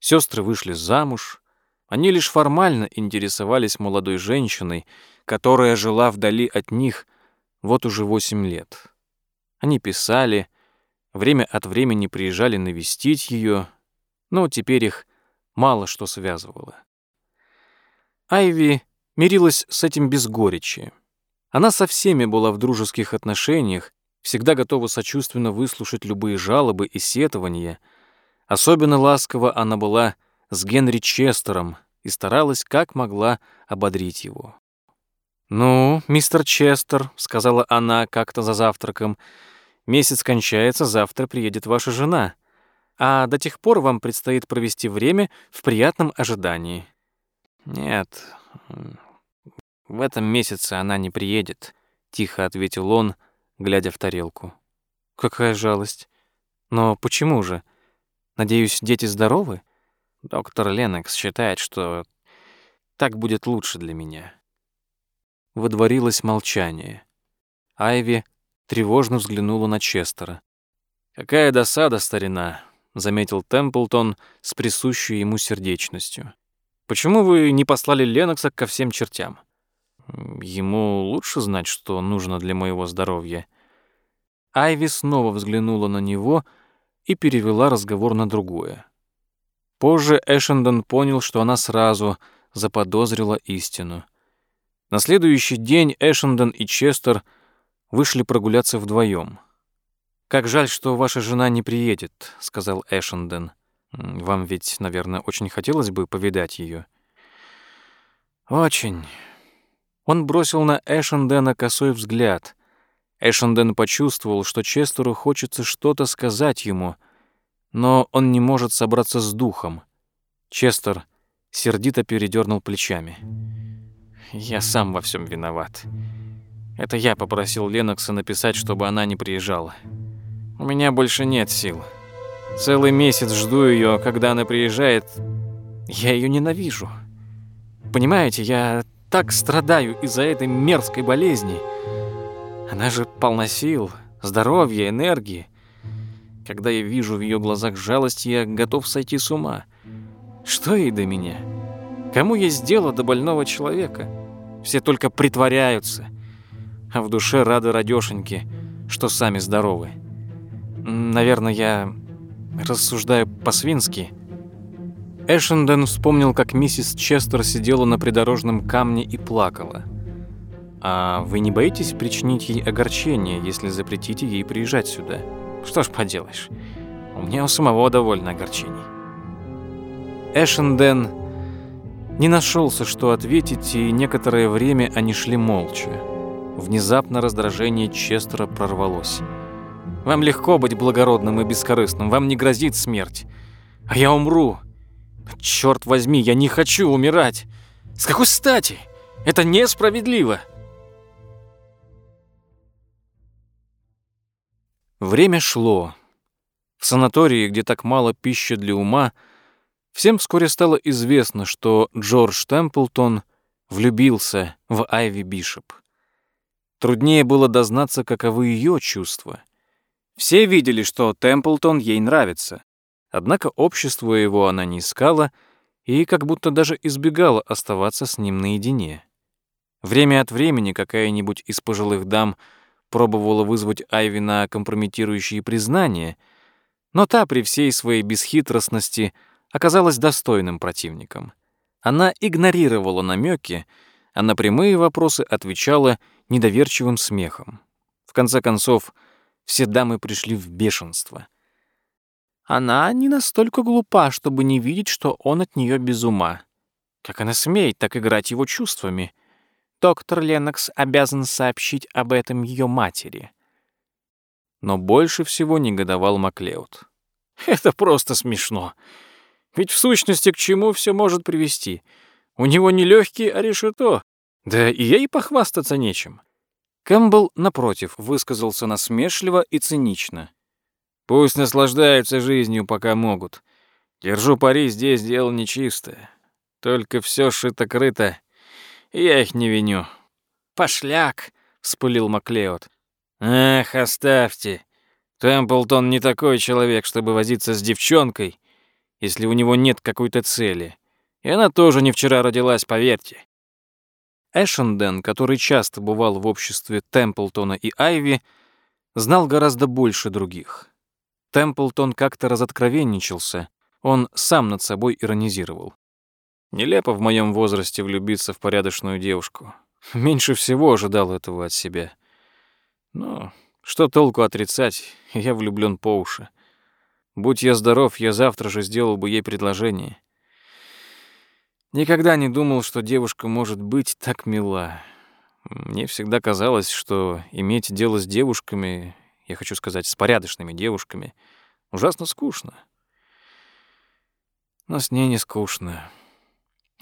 сестры вышли замуж, они лишь формально интересовались молодой женщиной, которая жила вдали от них вот уже восемь лет. Они писали, время от времени приезжали навестить ее, но теперь их мало что связывало. Айви мирилась с этим без горечи. Она со всеми была в дружеских отношениях, всегда готова сочувственно выслушать любые жалобы и сетования. Особенно ласково она была с Генри Честером и старалась как могла ободрить его. «Ну, мистер Честер», — сказала она как-то за завтраком, — «месяц кончается, завтра приедет ваша жена, а до тех пор вам предстоит провести время в приятном ожидании». «Нет, в этом месяце она не приедет», — тихо ответил он, глядя в тарелку. «Какая жалость. Но почему же? Надеюсь, дети здоровы?» Доктор Ленокс считает, что так будет лучше для меня водворилось молчание. Айви тревожно взглянула на Честера. «Какая досада, старина», — заметил Темплтон с присущей ему сердечностью. «Почему вы не послали Ленокса ко всем чертям? Ему лучше знать, что нужно для моего здоровья». Айви снова взглянула на него и перевела разговор на другое. Позже Эшендон понял, что она сразу заподозрила истину. На следующий день Эшендон и Честер вышли прогуляться вдвоем. «Как жаль, что ваша жена не приедет», — сказал Эшендон. «Вам ведь, наверное, очень хотелось бы повидать ее. Очень. Он бросил на Эшендена косой взгляд. Эшенден почувствовал, что Честеру хочется что-то сказать ему, но он не может собраться с духом. Честер сердито передернул плечами. «Я сам во всем виноват. Это я попросил Ленокса написать, чтобы она не приезжала. У меня больше нет сил. Целый месяц жду ее, когда она приезжает. Я ее ненавижу. Понимаете, я так страдаю из-за этой мерзкой болезни. Она же полна сил, здоровья, энергии. Когда я вижу в ее глазах жалость, я готов сойти с ума. Что ей до меня? Кому есть дело до больного человека? Все только притворяются, а в душе рады радёшеньки, что сами здоровы. Наверное, я рассуждаю по-свински. Эшенден вспомнил, как миссис Честер сидела на придорожном камне и плакала. А вы не боитесь причинить ей огорчение, если запретите ей приезжать сюда? Что ж поделаешь, у меня у самого довольно огорчений. Эшенден не нашелся, что ответить, и некоторое время они шли молча. Внезапно раздражение Честера прорвалось. «Вам легко быть благородным и бескорыстным, вам не грозит смерть. А я умру. Черт возьми, я не хочу умирать. С какой стати? Это несправедливо!» Время шло. В санатории, где так мало пищи для ума, всем вскоре стало известно, что Джордж Темплтон влюбился в Айви Бишоп. Труднее было дознаться, каковы ее чувства. Все видели, что Темплтон ей нравится, однако общество его она не искала и как будто даже избегала оставаться с ним наедине. Время от времени какая-нибудь из пожилых дам — пробовала вызвать Айви на компрометирующие признания, но та при всей своей бесхитростности оказалась достойным противником. Она игнорировала намеки, а на прямые вопросы отвечала недоверчивым смехом. В конце концов, все дамы пришли в бешенство. Она не настолько глупа, чтобы не видеть, что он от нее без ума. Как она смеет так играть его чувствами? Доктор Леннокс обязан сообщить об этом ее матери. Но больше всего негодовал Маклеод. Это просто смешно. Ведь в сущности к чему все может привести? У него не легкий, а решето. Да и ей похвастаться нечем. Кэмпбелл, напротив, высказался насмешливо и цинично. «Пусть наслаждаются жизнью, пока могут. Держу пари, здесь дело нечистое. Только все шито-крыто я их не виню. Пошляк, вспылил Маклеод. Эх, оставьте. Темплтон не такой человек, чтобы возиться с девчонкой, если у него нет какой-то цели. И она тоже не вчера родилась, поверьте. Эшенден, который часто бывал в обществе Темплтона и Айви, знал гораздо больше других. Темплтон как-то разоткровенничался, он сам над собой иронизировал. Нелепо в моем возрасте влюбиться в порядочную девушку. Меньше всего ожидал этого от себя. Но что толку отрицать, я влюблен по уши. Будь я здоров, я завтра же сделал бы ей предложение. Никогда не думал, что девушка может быть так мила. Мне всегда казалось, что иметь дело с девушками, я хочу сказать, с порядочными девушками, ужасно скучно. Но с ней не скучно.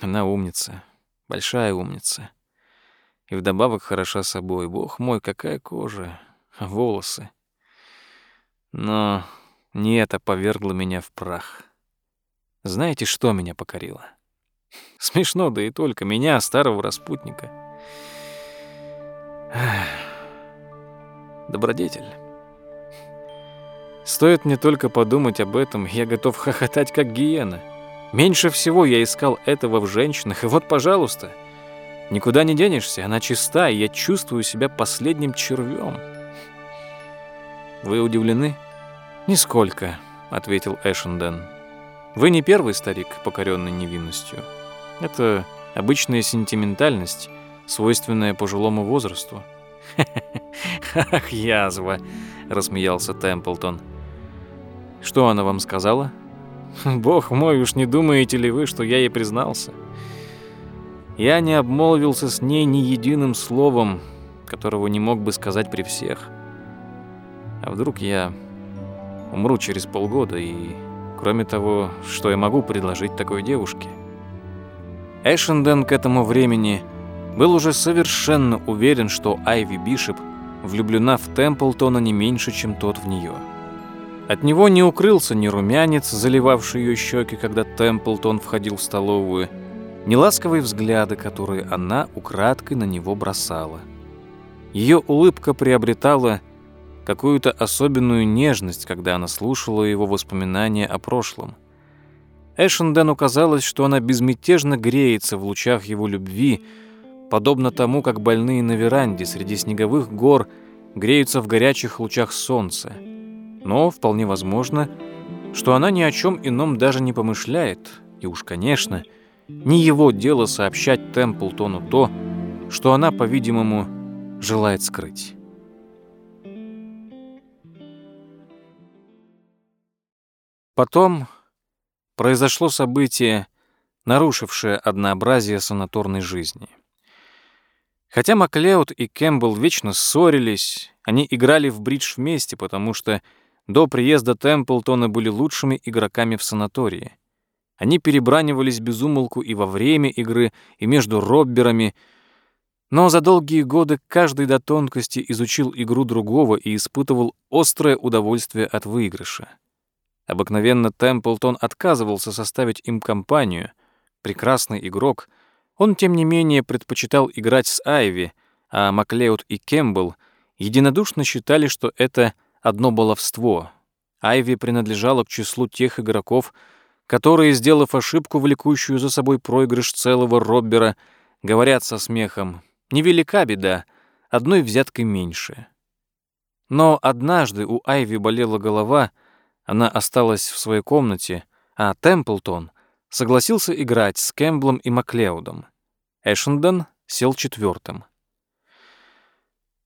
Она умница, большая умница. И вдобавок хороша собой. Бог мой, какая кожа, волосы. Но не это повергло меня в прах. Знаете, что меня покорило? Смешно, да и только меня, старого распутника. Добродетель. Стоит мне только подумать об этом, я готов хохотать, как гиена. Меньше всего я искал этого в женщинах, и вот, пожалуйста, никуда не денешься, она чиста, и я чувствую себя последним червем. Вы удивлены? Нисколько, ответил Эшенден. Вы не первый старик, покоренный невинностью. Это обычная сентиментальность, свойственная пожилому возрасту. «Ах, язва!» — рассмеялся Темплтон. «Что она вам сказала?» Бог мой, уж не думаете ли вы, что я ей признался? я не обмолвился с ней ни единым словом, которого не мог бы сказать при всех. А вдруг я умру через полгода, и, кроме того, что я могу предложить такой девушке? Эшенден к этому времени был уже совершенно уверен, что Айви Бишоп влюблена в Темплтона не меньше, чем тот в нее. От него не укрылся ни румянец, заливавший ее щеки, когда Темплтон входил в столовую, ни ласковые взгляды, которые она украдкой на него бросала. Ее улыбка приобретала какую-то особенную нежность, когда она слушала его воспоминания о прошлом. Эшендену казалось, что она безмятежно греется в лучах его любви, подобно тому, как больные на веранде среди снеговых гор греются в горячих лучах солнца. Но вполне возможно, что она ни о чем ином даже не помышляет, и уж, конечно, не его дело сообщать Темплтону то, что она, по-видимому, желает скрыть. Потом произошло событие, нарушившее однообразие санаторной жизни. Хотя Маклеод и Кэмпбелл вечно ссорились, они играли в бридж вместе, потому что до приезда Темплтона были лучшими игроками в санатории. Они перебранивались без умолку и во время игры, и между робберами, но за долгие годы каждый до тонкости изучил игру другого и испытывал острое удовольствие от выигрыша. Обыкновенно Темплтон отказывался составить им компанию. Прекрасный игрок — он, тем не менее, предпочитал играть с Айви, а Маклеод и Кэмпбелл единодушно считали, что это одно баловство. Айви принадлежала к числу тех игроков, которые, сделав ошибку, влекущую за собой проигрыш целого Роббера, говорят со смехом «Невелика беда, одной взяткой меньше». Но однажды у Айви болела голова, она осталась в своей комнате, а Темплтон согласился играть с Кэмблом и Маклеудом. Эшенден сел четвертым.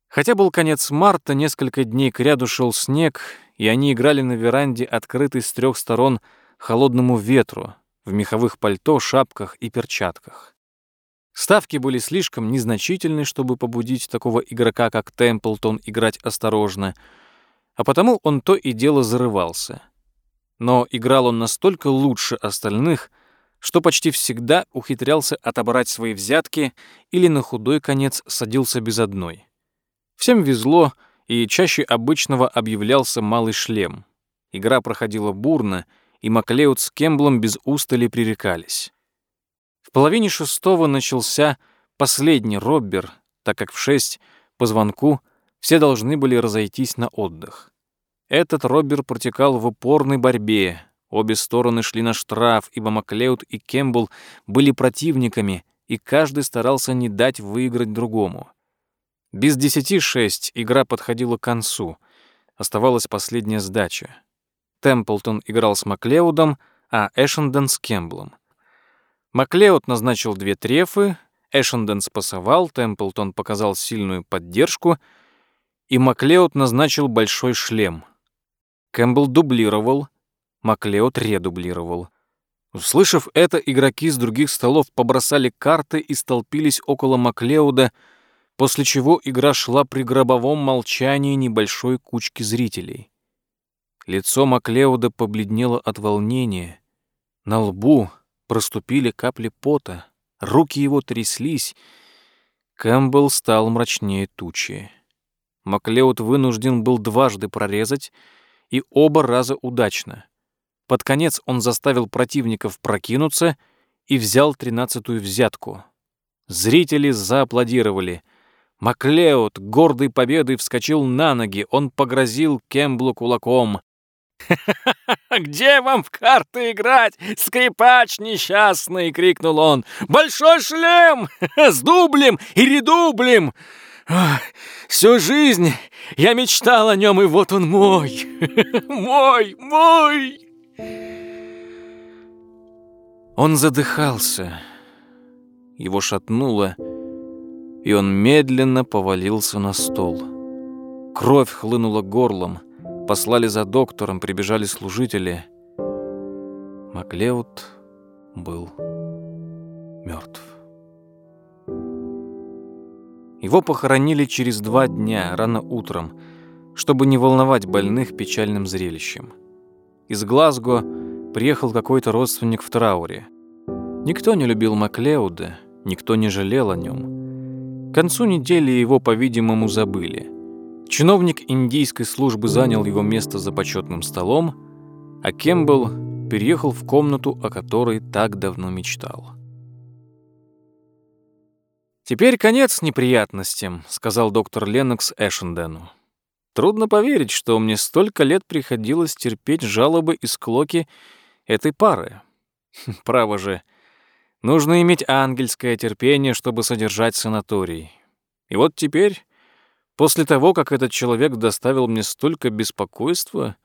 Хотя был конец марта, несколько дней кряду шел снег, и они играли на веранде, открытой с трех сторон холодному ветру, в меховых пальто, шапках и перчатках. Ставки были слишком незначительны, чтобы побудить такого игрока, как Темплтон, играть осторожно, а потому он то и дело зарывался. Но играл он настолько лучше остальных — что почти всегда ухитрялся отобрать свои взятки или на худой конец садился без одной. Всем везло, и чаще обычного объявлялся малый шлем. Игра проходила бурно, и Маклеуд с Кемблом без устали пререкались. В половине шестого начался последний роббер, так как в шесть по звонку все должны были разойтись на отдых. Этот роббер протекал в упорной борьбе, Обе стороны шли на штраф, ибо Маклеуд и Кембл были противниками, и каждый старался не дать выиграть другому. Без десяти шесть игра подходила к концу. Оставалась последняя сдача. Темплтон играл с Маклеудом, а Эшенден с Кемблом. Маклеуд назначил две трефы, Эшенден спасовал, Темплтон показал сильную поддержку, и Маклеуд назначил большой шлем. Кэмпбелл дублировал, Маклеод редублировал. Услышав это, игроки с других столов побросали карты и столпились около Маклеуда, после чего игра шла при гробовом молчании небольшой кучки зрителей. Лицо Маклеуда побледнело от волнения. На лбу проступили капли пота, руки его тряслись. Кэмпбелл стал мрачнее тучи. Маклеуд вынужден был дважды прорезать, и оба раза удачно. Под конец он заставил противников прокинуться и взял тринадцатую взятку. Зрители зааплодировали. Маклеод, гордой победой, вскочил на ноги. Он погрозил Кемблу кулаком. «Где вам в карты играть, скрипач несчастный!» — крикнул он. «Большой шлем! С дублем и редублем! Всю жизнь я мечтал о нем, и вот он мой! Мой! Мой!» Он задыхался. Его шатнуло, и он медленно повалился на стол. Кровь хлынула горлом. Послали за доктором, прибежали служители. Маклеуд был мертв. Его похоронили через два дня, рано утром, чтобы не волновать больных печальным зрелищем. Из Глазго приехал какой-то родственник в трауре. Никто не любил Маклеуда, никто не жалел о нем. К концу недели его, по-видимому, забыли. Чиновник индийской службы занял его место за почетным столом, а Кембл переехал в комнату, о которой так давно мечтал. «Теперь конец неприятностям», — сказал доктор Леннокс Эшендену. «Трудно поверить, что мне столько лет приходилось терпеть жалобы и склоки этой пары. Право же, нужно иметь ангельское терпение, чтобы содержать санаторий. И вот теперь, после того, как этот человек доставил мне столько беспокойства,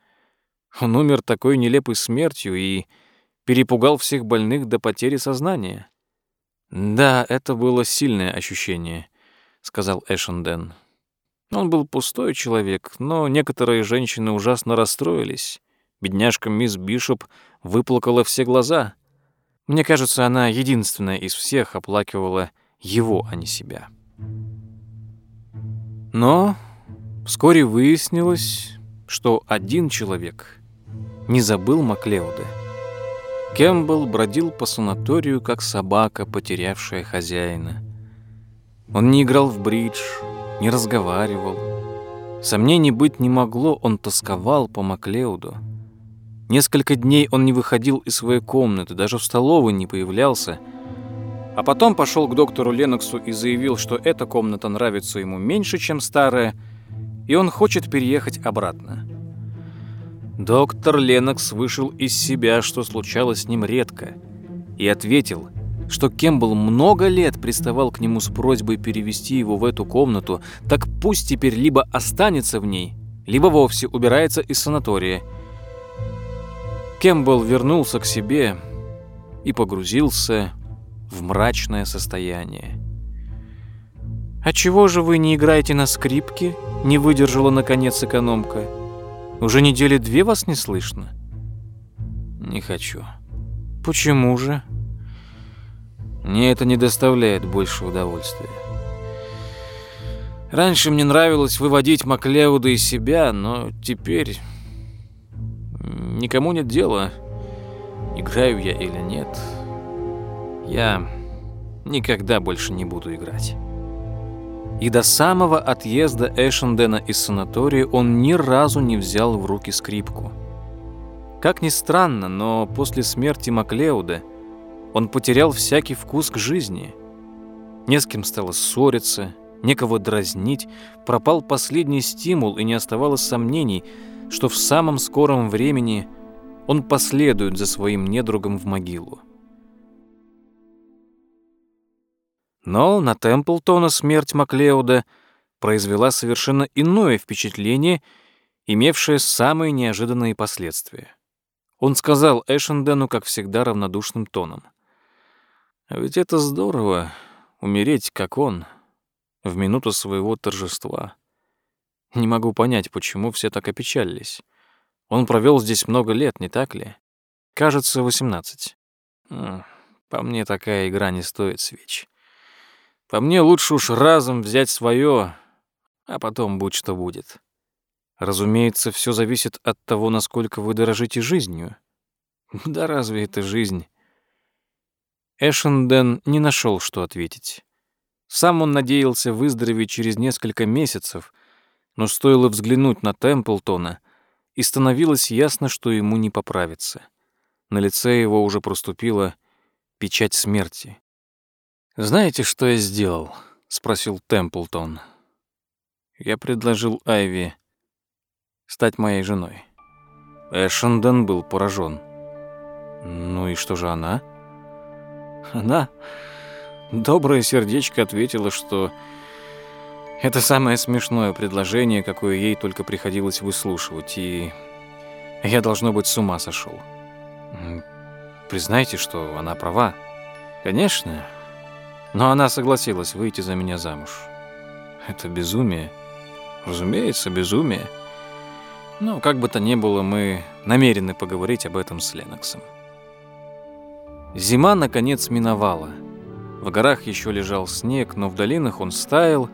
он умер такой нелепой смертью и перепугал всех больных до потери сознания. «Да, это было сильное ощущение», — сказал Эшенден. Он был пустой человек, но некоторые женщины ужасно расстроились. Бедняжка мисс Бишоп выплакала все глаза. Мне кажется, она единственная из всех оплакивала его, а не себя. Но вскоре выяснилось, что один человек не забыл Маклеуда. Кэмпбелл бродил по санаторию, как собака, потерявшая хозяина. Он не играл в бридж, не разговаривал. Сомнений быть не могло, он тосковал по Маклеуду. Несколько дней он не выходил из своей комнаты, даже в столовой не появлялся. А потом пошел к доктору Леноксу и заявил, что эта комната нравится ему меньше, чем старая, и он хочет переехать обратно. Доктор Ленокс вышел из себя, что случалось с ним редко, и ответил, что Кембл много лет приставал к нему с просьбой перевести его в эту комнату, так пусть теперь либо останется в ней, либо вовсе убирается из санатория. Кембл вернулся к себе и погрузился в мрачное состояние. «А чего же вы не играете на скрипке?» — не выдержала, наконец, экономка. Уже недели две вас не слышно. Не хочу. Почему же? Мне это не доставляет больше удовольствия. Раньше мне нравилось выводить Маклеуда из себя, но теперь никому нет дела, играю я или нет. Я никогда больше не буду играть и до самого отъезда Эшендена из санатория он ни разу не взял в руки скрипку. Как ни странно, но после смерти Маклеуда он потерял всякий вкус к жизни. Не с кем стало ссориться, некого дразнить, пропал последний стимул и не оставалось сомнений, что в самом скором времени он последует за своим недругом в могилу. Но на Темплтона смерть Маклеуда произвела совершенно иное впечатление, имевшее самые неожиданные последствия. Он сказал Эшендену, как всегда, равнодушным тоном. «А ведь это здорово — умереть, как он, в минуту своего торжества. Не могу понять, почему все так опечалились. Он провел здесь много лет, не так ли? Кажется, восемнадцать. По мне, такая игра не стоит свеч. По мне лучше уж разом взять свое, а потом будь что будет. Разумеется, все зависит от того, насколько вы дорожите жизнью. Да разве это жизнь? Эшенден не нашел, что ответить. Сам он надеялся выздороветь через несколько месяцев, но стоило взглянуть на Темплтона, и становилось ясно, что ему не поправиться. На лице его уже проступила печать смерти. «Знаете, что я сделал?» — спросил Темплтон. Я предложил Айви стать моей женой. Эшенден был поражен. «Ну и что же она?» Она, доброе сердечко, ответила, что это самое смешное предложение, какое ей только приходилось выслушивать, и я, должно быть, с ума сошел. Признайте, что она права. Конечно, но она согласилась выйти за меня замуж. Это безумие. Разумеется, безумие. Но как бы то ни было, мы намерены поговорить об этом с Леноксом. Зима, наконец, миновала. В горах еще лежал снег, но в долинах он стаял,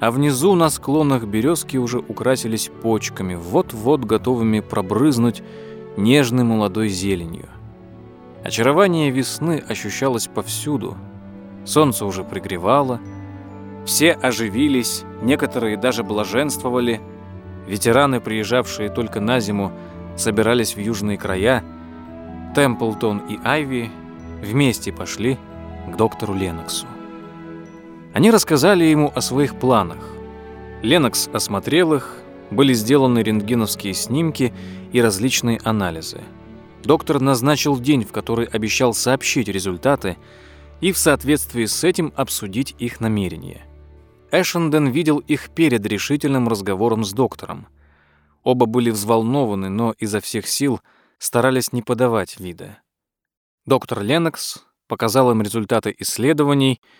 а внизу на склонах березки уже украсились почками, вот-вот готовыми пробрызнуть нежной молодой зеленью. Очарование весны ощущалось повсюду. Солнце уже пригревало, все оживились, некоторые даже блаженствовали. Ветераны, приезжавшие только на зиму, собирались в южные края. Темплтон и Айви вместе пошли к доктору Леноксу. Они рассказали ему о своих планах. Ленокс осмотрел их, были сделаны рентгеновские снимки и различные анализы. Доктор назначил день, в который обещал сообщить результаты и в соответствии с этим обсудить их намерения. Эшенден видел их перед решительным разговором с доктором. Оба были взволнованы, но изо всех сил старались не подавать вида. Доктор Ленокс показал им результаты исследований —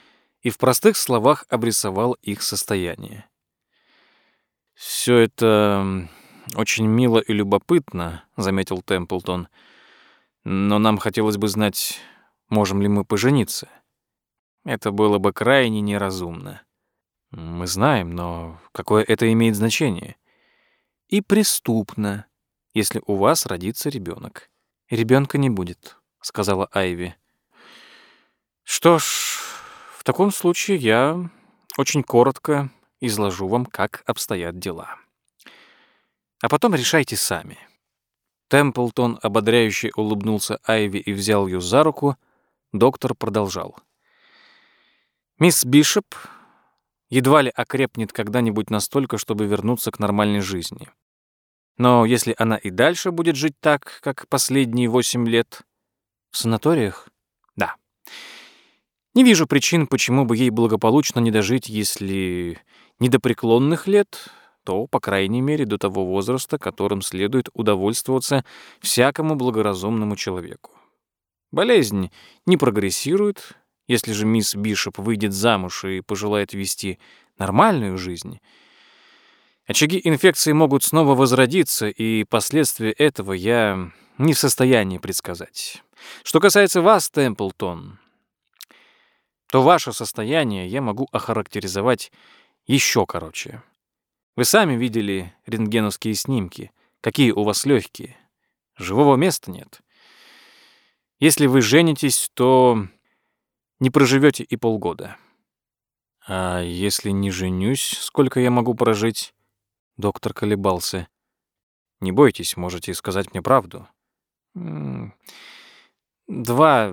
и в простых словах обрисовал их состояние. «Все это очень мило и любопытно», — заметил Темплтон. «Но нам хотелось бы знать, можем ли мы пожениться. Это было бы крайне неразумно. Мы знаем, но какое это имеет значение? И преступно, если у вас родится ребенок. Ребенка не будет», — сказала Айви. «Что ж, в таком случае я очень коротко изложу вам, как обстоят дела. А потом решайте сами. Темплтон ободряюще улыбнулся Айви и взял ее за руку. Доктор продолжал. «Мисс Бишоп едва ли окрепнет когда-нибудь настолько, чтобы вернуться к нормальной жизни. Но если она и дальше будет жить так, как последние восемь лет, в санаториях? Да. Не вижу причин, почему бы ей благополучно не дожить, если не до преклонных лет, то, по крайней мере, до того возраста, которым следует удовольствоваться всякому благоразумному человеку. Болезнь не прогрессирует, если же мисс Бишоп выйдет замуж и пожелает вести нормальную жизнь. Очаги инфекции могут снова возродиться, и последствия этого я не в состоянии предсказать. Что касается вас, Темплтон, то ваше состояние я могу охарактеризовать еще короче. Вы сами видели рентгеновские снимки. Какие у вас легкие. Живого места нет. Если вы женитесь, то не проживете и полгода. А если не женюсь, сколько я могу прожить? Доктор колебался. Не бойтесь, можете сказать мне правду. Два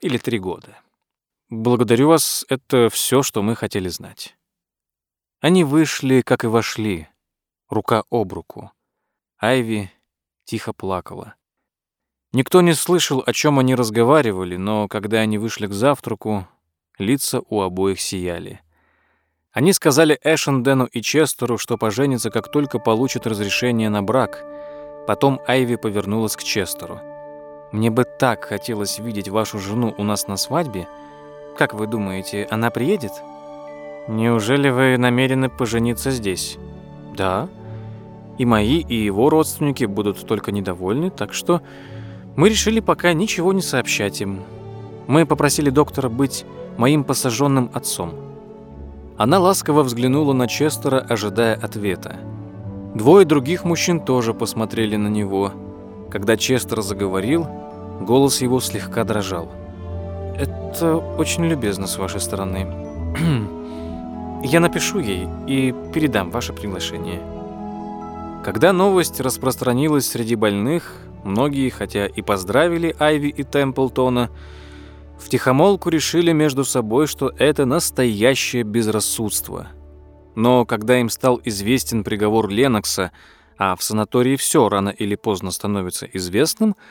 или три года. «Благодарю вас, это все, что мы хотели знать». Они вышли, как и вошли, рука об руку. Айви тихо плакала. Никто не слышал, о чем они разговаривали, но когда они вышли к завтраку, лица у обоих сияли. Они сказали Эшендену и Честеру, что поженятся, как только получат разрешение на брак. Потом Айви повернулась к Честеру. «Мне бы так хотелось видеть вашу жену у нас на свадьбе», как вы думаете, она приедет? Неужели вы намерены пожениться здесь? Да. И мои, и его родственники будут только недовольны, так что мы решили пока ничего не сообщать им. Мы попросили доктора быть моим посаженным отцом. Она ласково взглянула на Честера, ожидая ответа. Двое других мужчин тоже посмотрели на него. Когда Честер заговорил, голос его слегка дрожал. Это очень любезно с вашей стороны. Я напишу ей и передам ваше приглашение. Когда новость распространилась среди больных, многие, хотя и поздравили Айви и Темплтона, втихомолку решили между собой, что это настоящее безрассудство. Но когда им стал известен приговор Ленокса, а в санатории все рано или поздно становится известным –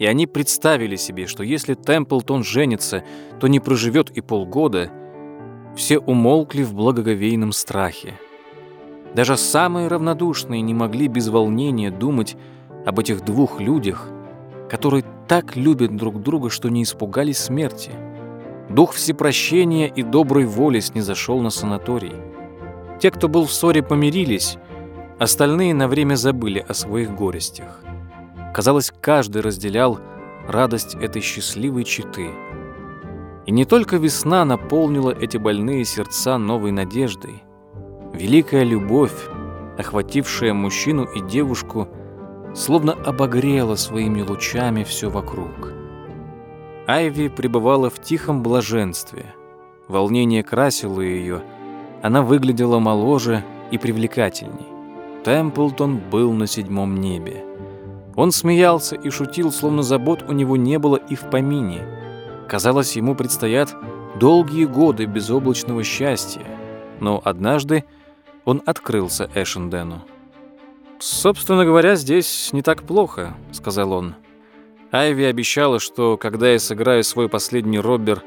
и они представили себе, что если Темплтон женится, то не проживет и полгода, все умолкли в благоговейном страхе. Даже самые равнодушные не могли без волнения думать об этих двух людях, которые так любят друг друга, что не испугались смерти. Дух всепрощения и доброй воли снизошел на санаторий. Те, кто был в ссоре, помирились, остальные на время забыли о своих горестях. Казалось, каждый разделял радость этой счастливой читы. И не только весна наполнила эти больные сердца новой надеждой, Великая любовь, охватившая мужчину и девушку, словно обогрела своими лучами все вокруг. Айви пребывала в тихом блаженстве. Волнение красило ее, она выглядела моложе и привлекательней. Темплтон был на седьмом небе. Он смеялся и шутил, словно забот у него не было и в помине. Казалось, ему предстоят долгие годы безоблачного счастья. Но однажды он открылся Эшендену. «Собственно говоря, здесь не так плохо», — сказал он. Айви обещала, что когда я сыграю свой последний роббер,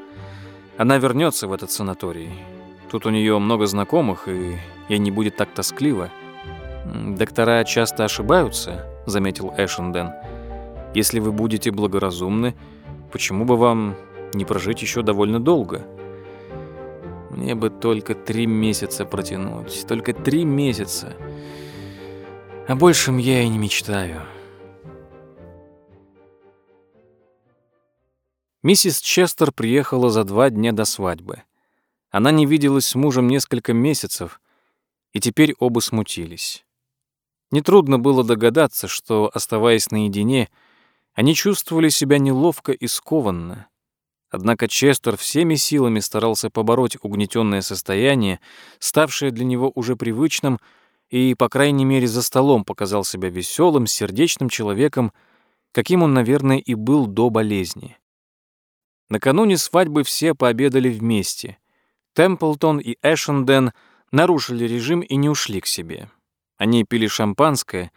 она вернется в этот санаторий. Тут у нее много знакомых, и ей не будет так тоскливо. Доктора часто ошибаются, — заметил Эшенден. «Если вы будете благоразумны, почему бы вам не прожить еще довольно долго?» «Мне бы только три месяца протянуть, только три месяца. О большем я и не мечтаю». Миссис Честер приехала за два дня до свадьбы. Она не виделась с мужем несколько месяцев, и теперь оба смутились. Нетрудно было догадаться, что, оставаясь наедине, они чувствовали себя неловко и скованно. Однако Честер всеми силами старался побороть угнетенное состояние, ставшее для него уже привычным, и, по крайней мере, за столом показал себя веселым, сердечным человеком, каким он, наверное, и был до болезни. Накануне свадьбы все пообедали вместе. Темплтон и Эшенден нарушили режим и не ушли к себе. Они пили шампанское,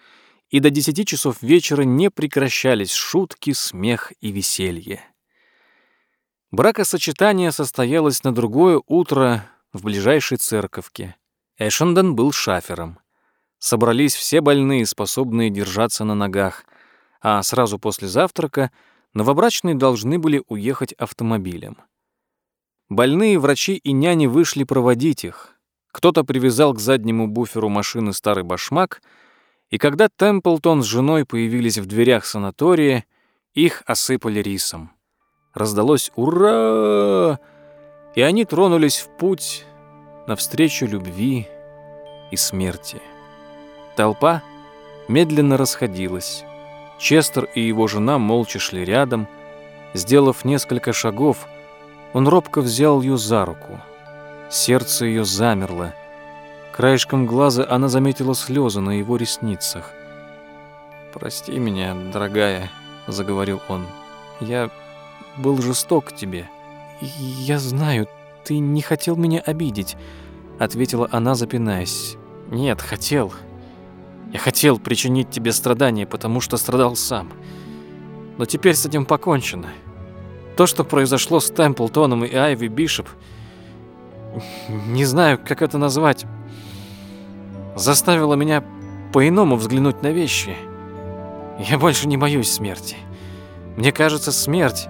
и до десяти часов вечера не прекращались шутки, смех и веселье. Бракосочетание состоялось на другое утро в ближайшей церковке. Эшенден был шафером. Собрались все больные, способные держаться на ногах, а сразу после завтрака новобрачные должны были уехать автомобилем. Больные врачи и няни вышли проводить их, кто-то привязал к заднему буферу машины старый башмак, и когда Темплтон с женой появились в дверях санатория, их осыпали рисом. Раздалось «Ура!», и они тронулись в путь навстречу любви и смерти. Толпа медленно расходилась. Честер и его жена молча шли рядом. Сделав несколько шагов, он робко взял ее за руку — Сердце ее замерло. Краешком глаза она заметила слезы на его ресницах. «Прости меня, дорогая», — заговорил он. «Я был жесток к тебе». «Я знаю, ты не хотел меня обидеть», — ответила она, запинаясь. «Нет, хотел. Я хотел причинить тебе страдания, потому что страдал сам. Но теперь с этим покончено. То, что произошло с Темплтоном и Айви Бишоп — не знаю, как это назвать, заставила меня по-иному взглянуть на вещи. Я больше не боюсь смерти. Мне кажется, смерть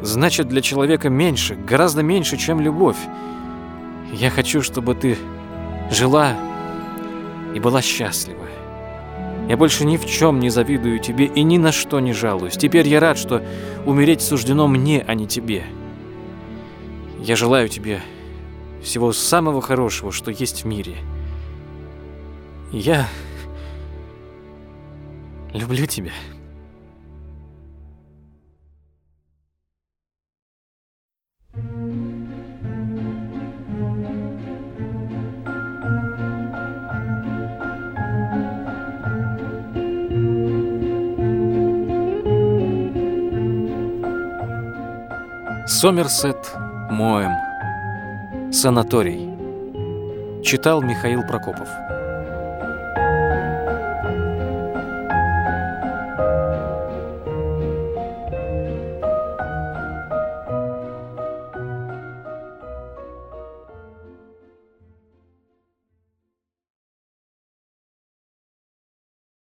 значит для человека меньше, гораздо меньше, чем любовь. Я хочу, чтобы ты жила и была счастлива. Я больше ни в чем не завидую тебе и ни на что не жалуюсь. Теперь я рад, что умереть суждено мне, а не тебе. Я желаю тебе всего самого хорошего, что есть в мире. Я люблю тебя. Сомерсет Моэм Санаторий. Читал Михаил Прокопов.